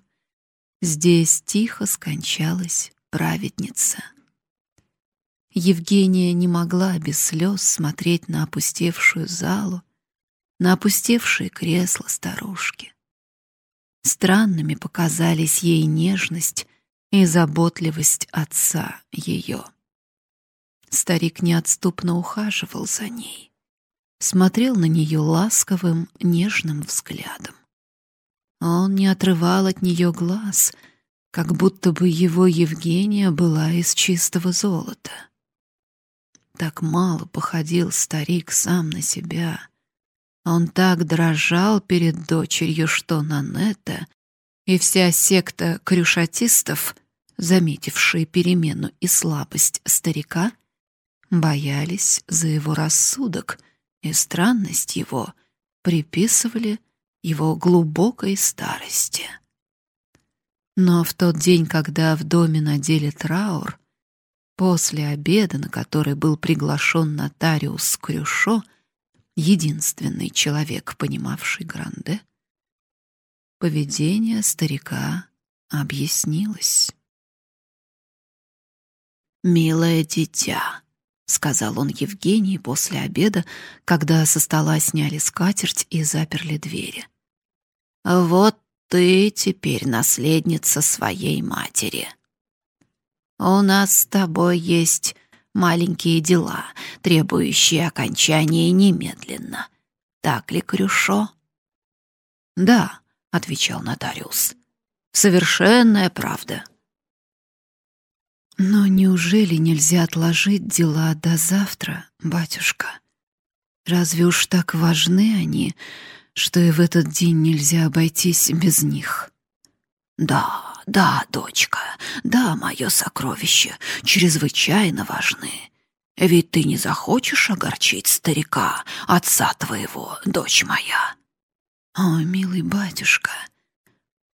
Здесь тихо скончалась праведница. Евгения не могла без слез смотреть на опустевшую залу, на опустевшие кресла старушки. Странными показались ей нежность и заботливость отца ее. Старик неотступно ухаживал за ней. смотрел на нее ласковым, нежным взглядом. Он не отрывал от нее глаз, как будто бы его Евгения была из чистого золота. Так мало походил старик сам на себя. Он так дрожал перед дочерью, что Нанетта и вся секта крюшатистов, заметившие перемену и слабость старика, боялись за его рассудок и странность его приписывали его глубокой старости. Но в тот день, когда в доме надели траур, после обеда, на который был приглашен нотариус Крюшо, единственный человек, понимавший Гранде, Поведение старика объяснилось. «Милое дитя», — сказал он Евгении после обеда, когда со стола сняли скатерть и заперли двери. «Вот ты теперь наследница своей матери. У нас с тобой есть маленькие дела, требующие окончания немедленно. Так ли, Крюшо?» «Да», — отвечал нотариус. «Совершенная правда». «Но неужели нельзя отложить дела до завтра, батюшка? Разве уж так важны они, что и в этот день нельзя обойтись без них?» «Да, да, дочка, да, мое сокровище, чрезвычайно важны. Ведь ты не захочешь огорчить старика, отца твоего, дочь моя». «О, милый батюшка!»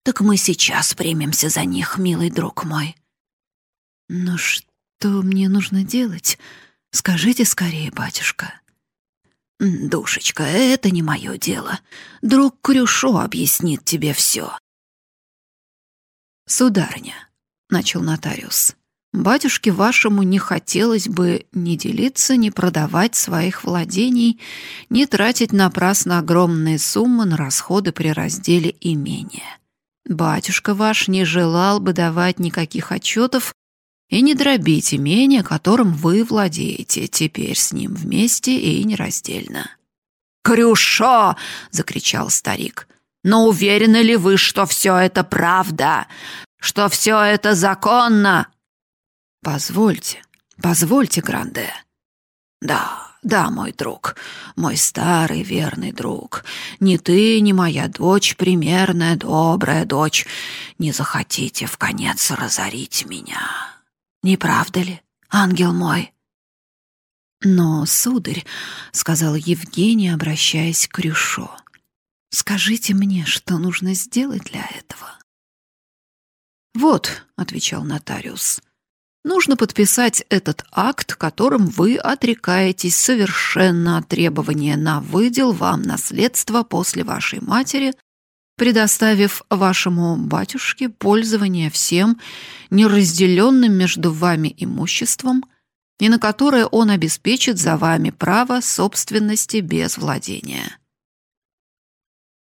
«Так мы сейчас примемся за них, милый друг мой». «Но что мне нужно делать? Скажите скорее, батюшка». «Душечка, это не мое дело. Друг Крюшо объяснит тебе все». «Сударыня», — начал нотариус, Батюшке вашему не хотелось бы ни делиться, ни продавать своих владений, ни тратить напрасно огромные суммы на расходы при разделе имения. Батюшка ваш не желал бы давать никаких отчетов и не дробить имение, которым вы владеете теперь с ним вместе и нераздельно. «Крюшо!» — закричал старик. «Но уверены ли вы, что все это правда? Что все это законно?» Позвольте, позвольте, Гранде. Да, да, мой друг, мой старый верный друг. Ни ты, ни моя дочь, примерная, добрая дочь, не захотите в конец разорить меня. Не правда ли, ангел мой? Но, сударь, сказал Евгений, обращаясь к Крюшо, скажите мне, что нужно сделать для этого. Вот, отвечал нотариус. Нужно подписать этот акт, которым вы отрекаетесь совершенно от требования на выдел вам наследства после вашей матери, предоставив вашему батюшке пользование всем неразделенным между вами имуществом, и на которое он обеспечит за вами право собственности без владения.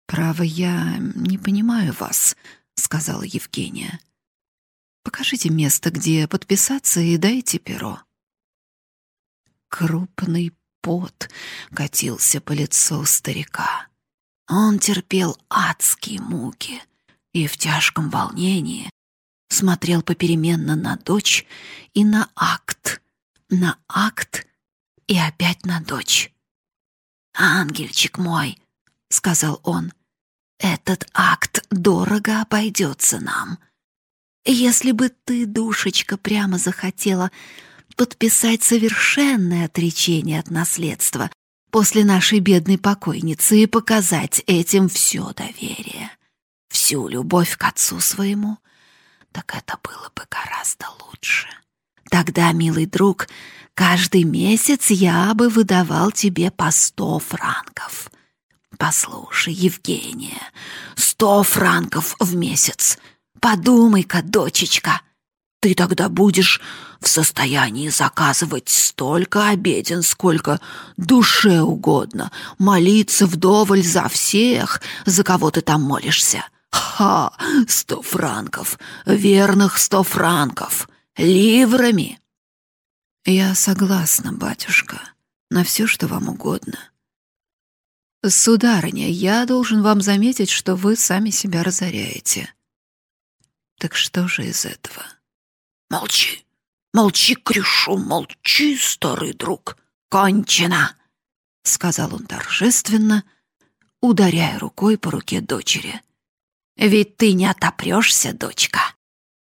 «Право, я не понимаю вас», — сказала Евгения. Покажите место, где подписаться, и дайте перо. Крупный пот катился по лицу старика. Он терпел адские муки и в тяжком волнении смотрел попеременно на дочь и на акт, на акт и опять на дочь. «Ангельчик мой», — сказал он, — «этот акт дорого обойдется нам». Если бы ты, душечка, прямо захотела подписать совершенное отречение от наследства после нашей бедной покойницы и показать этим все доверие, всю любовь к отцу своему, так это было бы гораздо лучше. Тогда, милый друг, каждый месяц я бы выдавал тебе по сто франков. Послушай, Евгения, сто франков в месяц — Подумай-ка, дочечка, ты тогда будешь в состоянии заказывать столько обеден, сколько душе угодно, молиться вдоволь за всех, за кого ты там молишься. Ха, сто франков, верных сто франков, ливрами. Я согласна, батюшка, на все, что вам угодно. Сударыня, я должен вам заметить, что вы сами себя разоряете. Так что же из этого? Молчи, молчи, Крюшу, молчи, старый друг. Кончено, сказал он торжественно, ударяя рукой по руке дочери. Ведь ты не отопрешься, дочка.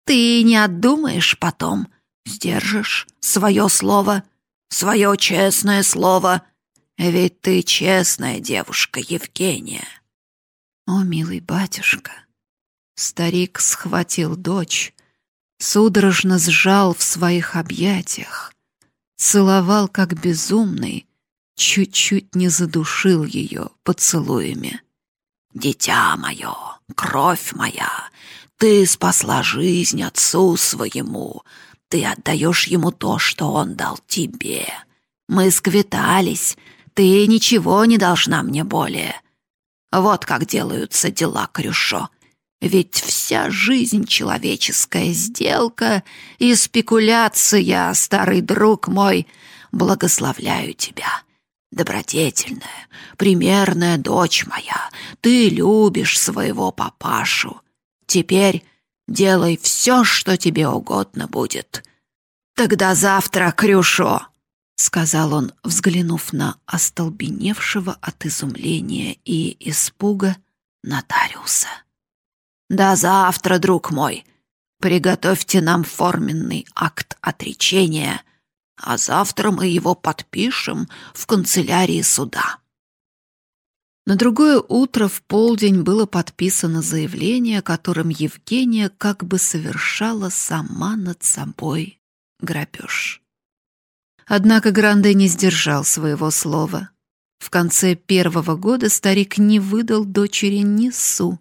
Ты не отдумаешь потом, сдержишь свое слово, свое честное слово — ведь ты честная девушка, Евгения. О, милый батюшка. Старик схватил дочь, судорожно сжал в своих объятиях, целовал как безумный, чуть-чуть не задушил ее поцелуями. «Дитя мое, кровь моя, ты спасла жизнь отцу своему, ты отдаешь ему то, что он дал тебе. Мы сквитались, ты ничего не должна мне более. Вот как делаются дела, Крюшо. Ведь вся жизнь человеческая сделка и спекуляция, старый друг мой. Благословляю тебя, добродетельная, примерная дочь моя. Ты любишь своего папашу. Теперь делай все, что тебе угодно будет. Тогда завтра, Крюшо, — сказал он, взглянув на остолбеневшего от изумления и испуга нотариуса. «До завтра, друг мой. Приготовьте нам форменный акт отречения, а завтра мы его подпишем в канцелярии суда». На другое утро в полдень было подписано заявление, которым Евгения как бы совершала сама над собой грабеж. Однако Гранде не сдержал своего слова. В конце первого года старик не выдал дочери ни су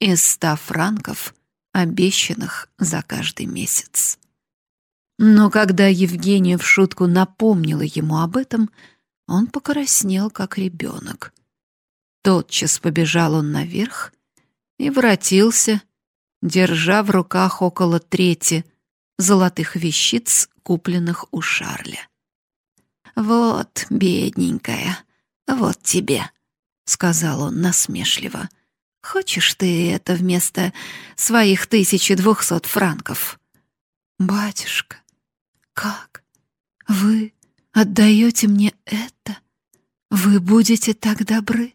из ста франков, обещанных за каждый месяц. Но когда Евгения в шутку напомнила ему об этом, он покраснел, как ребенок. Тотчас побежал он наверх и воротился, держа в руках около трети золотых вещиц, купленных у Шарля. «Вот, бедненькая, вот тебе», — сказал он насмешливо. «Хочешь ты это вместо своих тысячи двухсот франков?» «Батюшка, как? Вы отдаете мне это? Вы будете так добры?»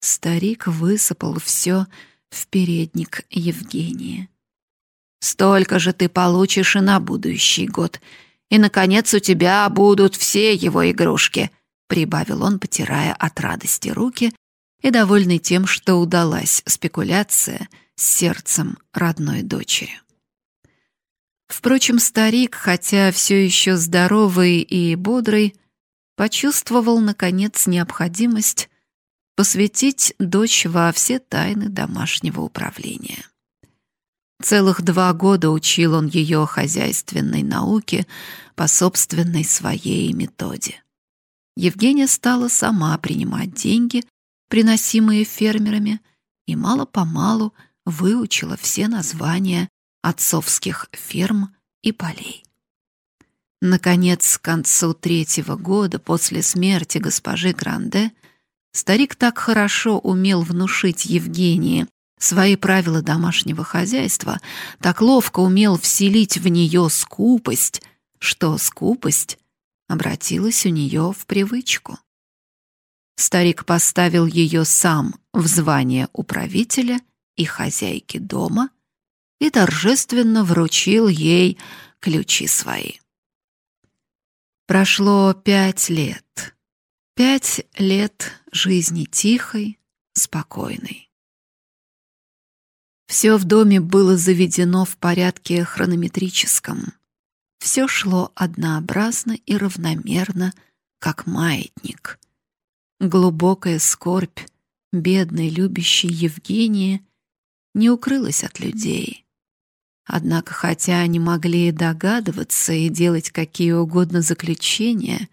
Старик высыпал все в передник Евгении. «Столько же ты получишь и на будущий год», и, наконец, у тебя будут все его игрушки», — прибавил он, потирая от радости руки и довольный тем, что удалась спекуляция с сердцем родной дочери. Впрочем, старик, хотя все еще здоровый и бодрый, почувствовал, наконец, необходимость посвятить дочь во все тайны домашнего управления. Целых два года учил он ее хозяйственной науке по собственной своей методе. Евгения стала сама принимать деньги, приносимые фермерами, и мало-помалу выучила все названия отцовских ферм и полей. Наконец, к концу третьего года после смерти госпожи Гранде старик так хорошо умел внушить Евгении свои правила домашнего хозяйства, так ловко умел вселить в нее скупость, что скупость обратилась у нее в привычку. Старик поставил ее сам в звание управителя и хозяйки дома и торжественно вручил ей ключи свои. Прошло пять лет. Пять лет жизни тихой, спокойной. Все в доме было заведено в порядке хронометрическом. Все шло однообразно и равномерно, как маятник. Глубокая скорбь бедной любящей Евгении не укрылась от людей. Однако, хотя они могли догадываться и делать какие угодно заключения,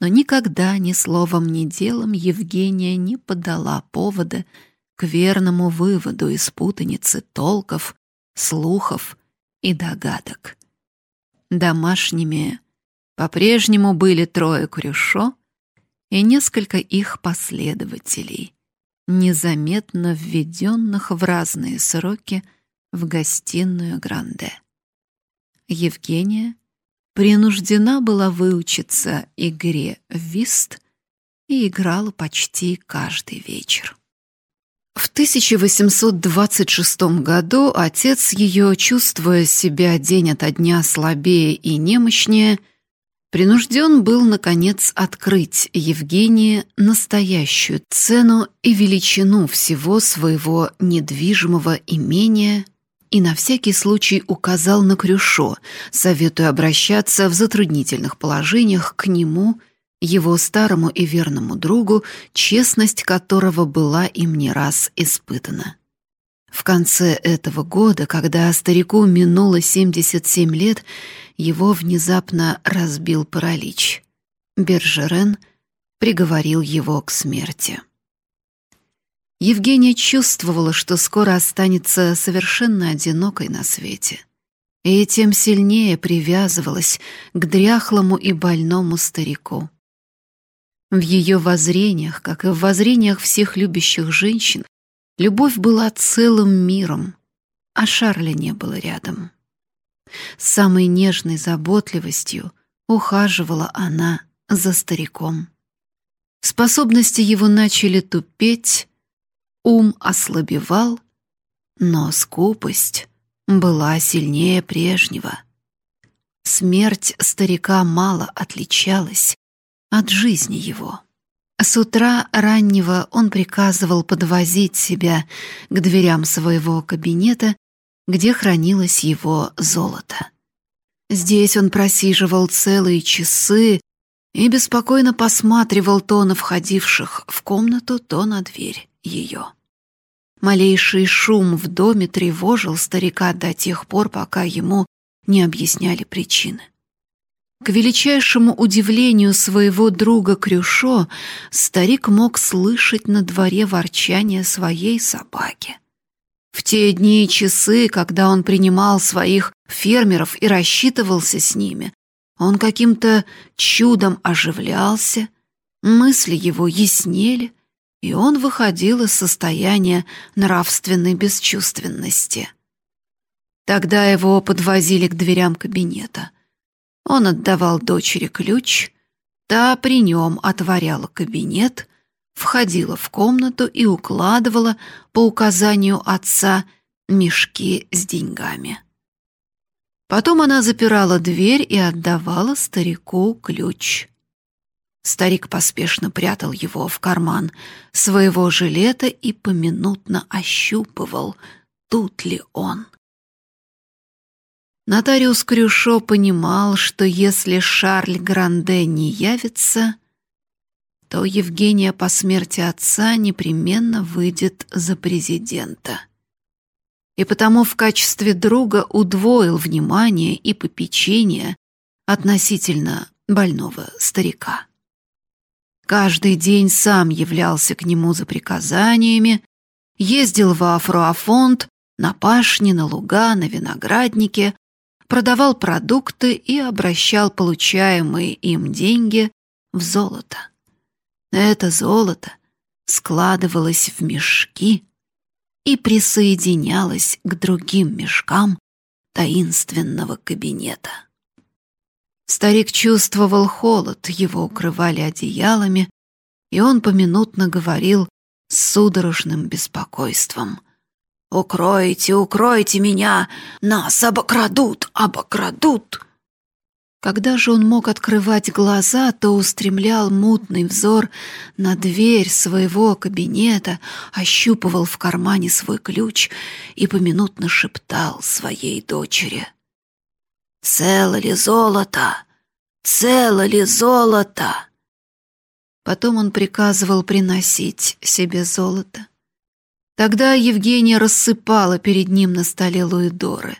но никогда ни словом, ни делом Евгения не подала повода к верному выводу из путаницы толков, слухов и догадок. Домашними по-прежнему были трое Крюшо и несколько их последователей, незаметно введенных в разные сроки в гостиную Гранде. Евгения принуждена была выучиться игре в вист и играла почти каждый вечер. В 1826 году отец ее, чувствуя себя день ото дня слабее и немощнее, принужден был, наконец, открыть Евгении настоящую цену и величину всего своего недвижимого имения и на всякий случай указал на Крюшо, советуя обращаться в затруднительных положениях к нему – его старому и верному другу, честность которого была им не раз испытана. В конце этого года, когда старику минуло 77 лет, его внезапно разбил паралич. Бержерен приговорил его к смерти. Евгения чувствовала, что скоро останется совершенно одинокой на свете, и тем сильнее привязывалась к дряхлому и больному старику. В ее воззрениях, как и в воззрениях всех любящих женщин, любовь была целым миром, а Шарля не было рядом. С самой нежной заботливостью ухаживала она за стариком. Способности его начали тупеть, ум ослабевал, но скупость была сильнее прежнего. Смерть старика мало отличалась от жизни его. С утра раннего он приказывал подвозить себя к дверям своего кабинета, где хранилось его золото. Здесь он просиживал целые часы и беспокойно посматривал то на входивших в комнату, то на дверь ее. Малейший шум в доме тревожил старика до тех пор, пока ему не объясняли причины. К величайшему удивлению своего друга Крюшо, старик мог слышать на дворе ворчание своей собаки. В те дни и часы, когда он принимал своих фермеров и рассчитывался с ними, он каким-то чудом оживлялся, мысли его яснели, и он выходил из состояния нравственной бесчувственности. Тогда его подвозили к дверям кабинета. Он отдавал дочери ключ, та при нем отворяла кабинет, входила в комнату и укладывала по указанию отца мешки с деньгами. Потом она запирала дверь и отдавала старику ключ. Старик поспешно прятал его в карман своего жилета и поминутно ощупывал, тут ли он. Нотариус Крюшо понимал, что если Шарль Гранде не явится, то Евгения по смерти отца непременно выйдет за президента. И потому в качестве друга удвоил внимание и попечение относительно больного старика. Каждый день сам являлся к нему за приказаниями, ездил в Афроафонд, на пашни, на луга, на виноградники, продавал продукты и обращал получаемые им деньги в золото. Это золото складывалось в мешки и присоединялось к другим мешкам таинственного кабинета. Старик чувствовал холод, его укрывали одеялами, и он поминутно говорил с судорожным беспокойством. «Укройте, укройте меня! Нас обокрадут, обокрадут!» Когда же он мог открывать глаза, то устремлял мутный взор на дверь своего кабинета, ощупывал в кармане свой ключ и поминутно шептал своей дочери. «Цело ли золото? Цело ли золото?» Потом он приказывал приносить себе золото. Тогда Евгения рассыпала перед ним на столе луидоры.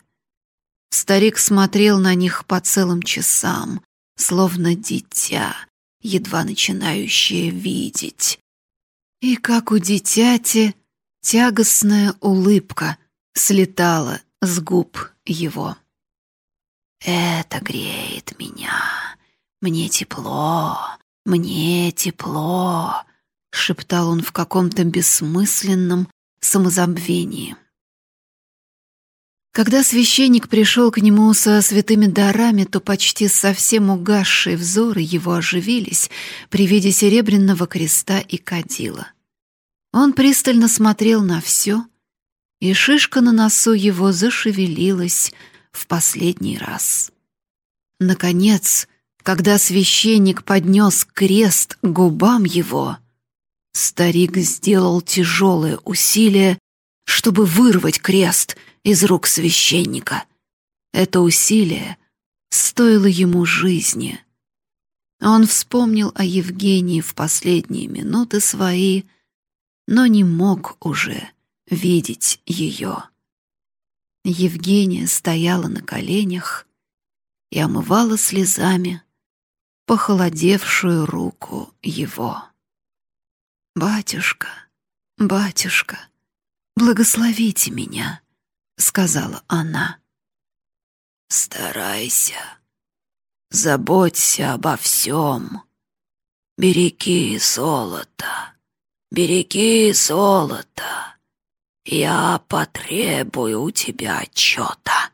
Старик смотрел на них по целым часам, словно дитя, едва начинающее видеть. И как у дитяти тягостная улыбка слетала с губ его. «Это греет меня, мне тепло, Мне тепло, шептал он в каком-то бессмысленном самозабвении. Когда священник пришел к нему со святыми дарами, то почти совсем угасшие взоры его оживились при виде серебряного креста и кадила. Он пристально смотрел на все, и шишка на носу его зашевелилась в последний раз. Наконец, когда священник поднес крест к губам его, старик сделал тяжелое усилие, чтобы вырвать крест из рук священника. Это усилие стоило ему жизни. Он вспомнил о Евгении в последние минуты свои, но не мог уже видеть ее. Евгения стояла на коленях и омывала слезами похолодевшую руку его. «Батюшка, батюшка, благословите меня», — сказала она. «Старайся, заботься обо всем, береги золото, береги золото. Я потребую у тебя отчета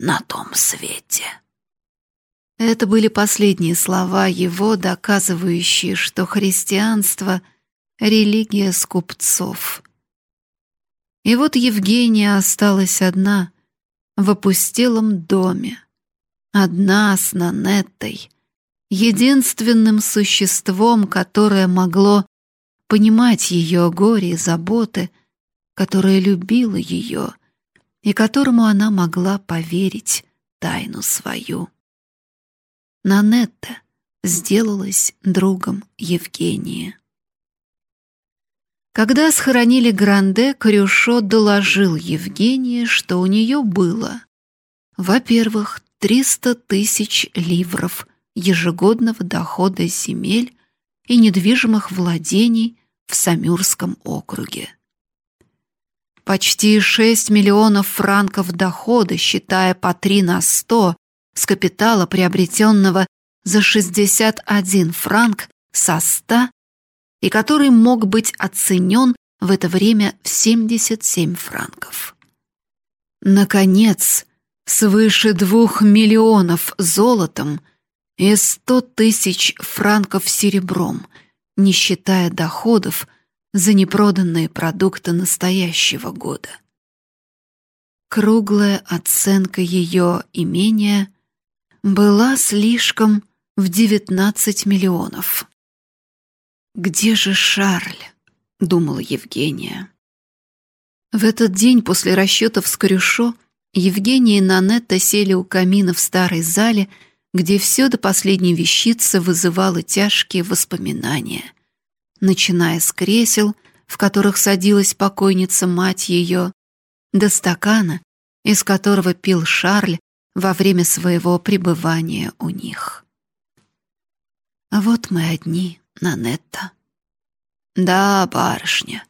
на том свете». Это были последние слова его, доказывающие, что христианство — религия скупцов. И вот Евгения осталась одна в опустелом доме, одна с Нанеттой, единственным существом, которое могло понимать ее горе и заботы, которое любило ее и которому она могла поверить тайну свою. Нанетта сделалась другом Евгении. Когда схоронили Гранде, Крюшо доложил Евгении, что у нее было, во-первых, 300 тысяч ливров ежегодного дохода земель и недвижимых владений в Самюрском округе. Почти 6 миллионов франков дохода, считая по 3 на 100, с капитала, приобретенного за 61 франк со 100, и который мог быть оценен в это время в 77 франков. Наконец, свыше двух миллионов золотом и 100 тысяч франков серебром, не считая доходов за непроданные продукты настоящего года. Круглая оценка ее имения – была слишком в 19 миллионов. «Где же Шарль?» — думала Евгения. В этот день после расчетов с Крюшо Евгения и Нанетта сели у камина в старой зале, где все до последней вещицы вызывало тяжкие воспоминания, начиная с кресел, в которых садилась покойница мать ее, до стакана, из которого пил Шарль во время своего пребывания у них. А вот мы одни, Нанетта. Да, барышня.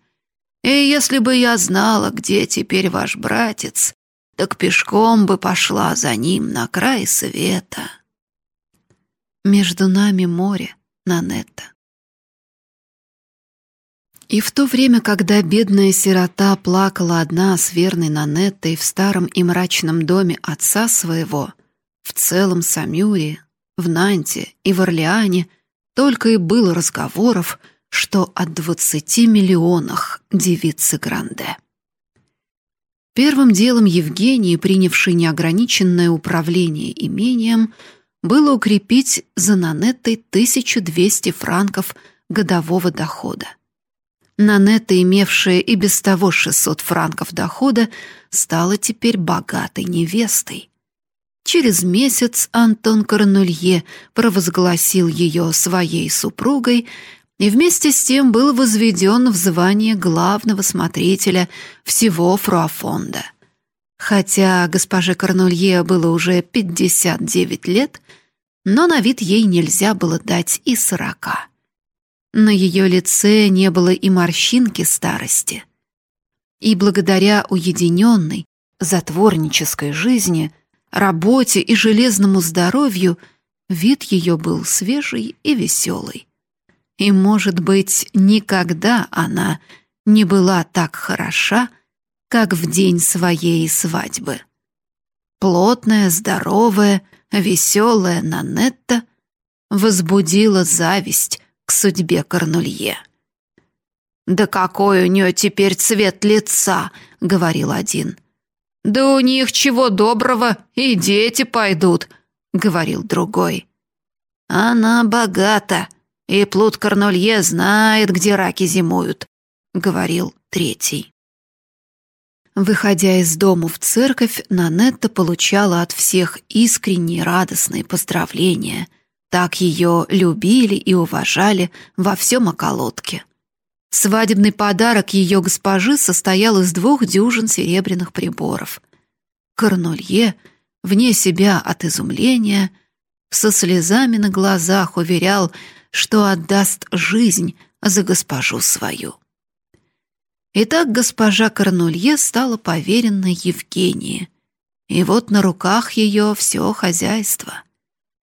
И если бы я знала, где теперь ваш братец, так пешком бы пошла за ним на край света. Между нами море, Нанетта. И в то время, когда бедная сирота плакала одна с верной Нанеттой в старом и мрачном доме отца своего, в целом Самюре, в Нанте и в Орлеане только и было разговоров, что о двадцати миллионах девицы Гранде. Первым делом Евгении, принявшей неограниченное управление имением, было укрепить за Нанеттой 1200 франков годового дохода. Нанетта, имевшая и без того 600 франков дохода, стала теперь богатой невестой. Через месяц Антон Корнулье провозгласил ее своей супругой и вместе с тем был возведен в звание главного смотрителя всего Фруафонда. Хотя госпоже Корнулье было уже 59 лет, но на вид ей нельзя было дать и сорока. На ее лице не было и морщинки старости. И благодаря уединенной, затворнической жизни, работе и железному здоровью вид ее был свежий и веселый, и, может быть, никогда она не была так хороша, как в день своей свадьбы. Плотная, здоровая, веселая Нанетта возбудила зависть к судьбе Корнулье. «Да какой у нее теперь цвет лица!» — говорил один. «Да у них чего доброго, и дети пойдут», — говорил другой. «Она богата, и Плут Корнулье знает, где раки зимуют», — говорил третий. Выходя из дома в церковь, Нанетта получала от всех искренние радостные поздравления. Так ее любили и уважали во всем околотке. Свадебный подарок ее госпожи состоял из двух дюжин серебряных приборов. Корнолье, вне себя от изумления, со слезами на глазах уверял, что отдаст жизнь за госпожу свою. Итак, госпожа Корнулье стала поверенной Евгении, и вот на руках ее все хозяйство —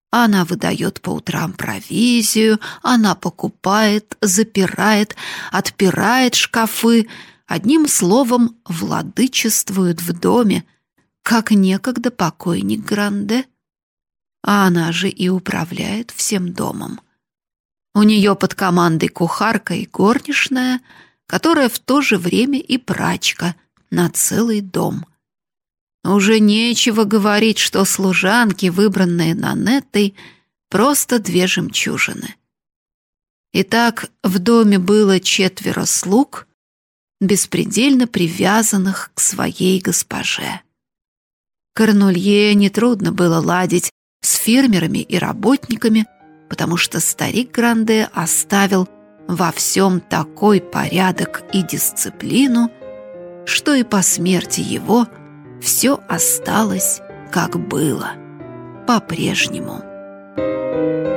она выдает по утрам провизию, она покупает, запирает, отпирает шкафы, одним словом, владычествует в доме, как некогда покойник Гранде. А она же и управляет всем домом. У нее под командой кухарка и горничная, которая в то же время и прачка на целый дом — уже нечего говорить, что служанки, выбранные Нанеттой, просто две жемчужины. Итак, в доме было четверо слуг, беспредельно привязанных к своей госпоже. Корнулье нетрудно было ладить с фермерами и работниками, потому что старик Гранде оставил во всем такой порядок и дисциплину, что и по смерти его – все осталось, как было, по-прежнему. Thank you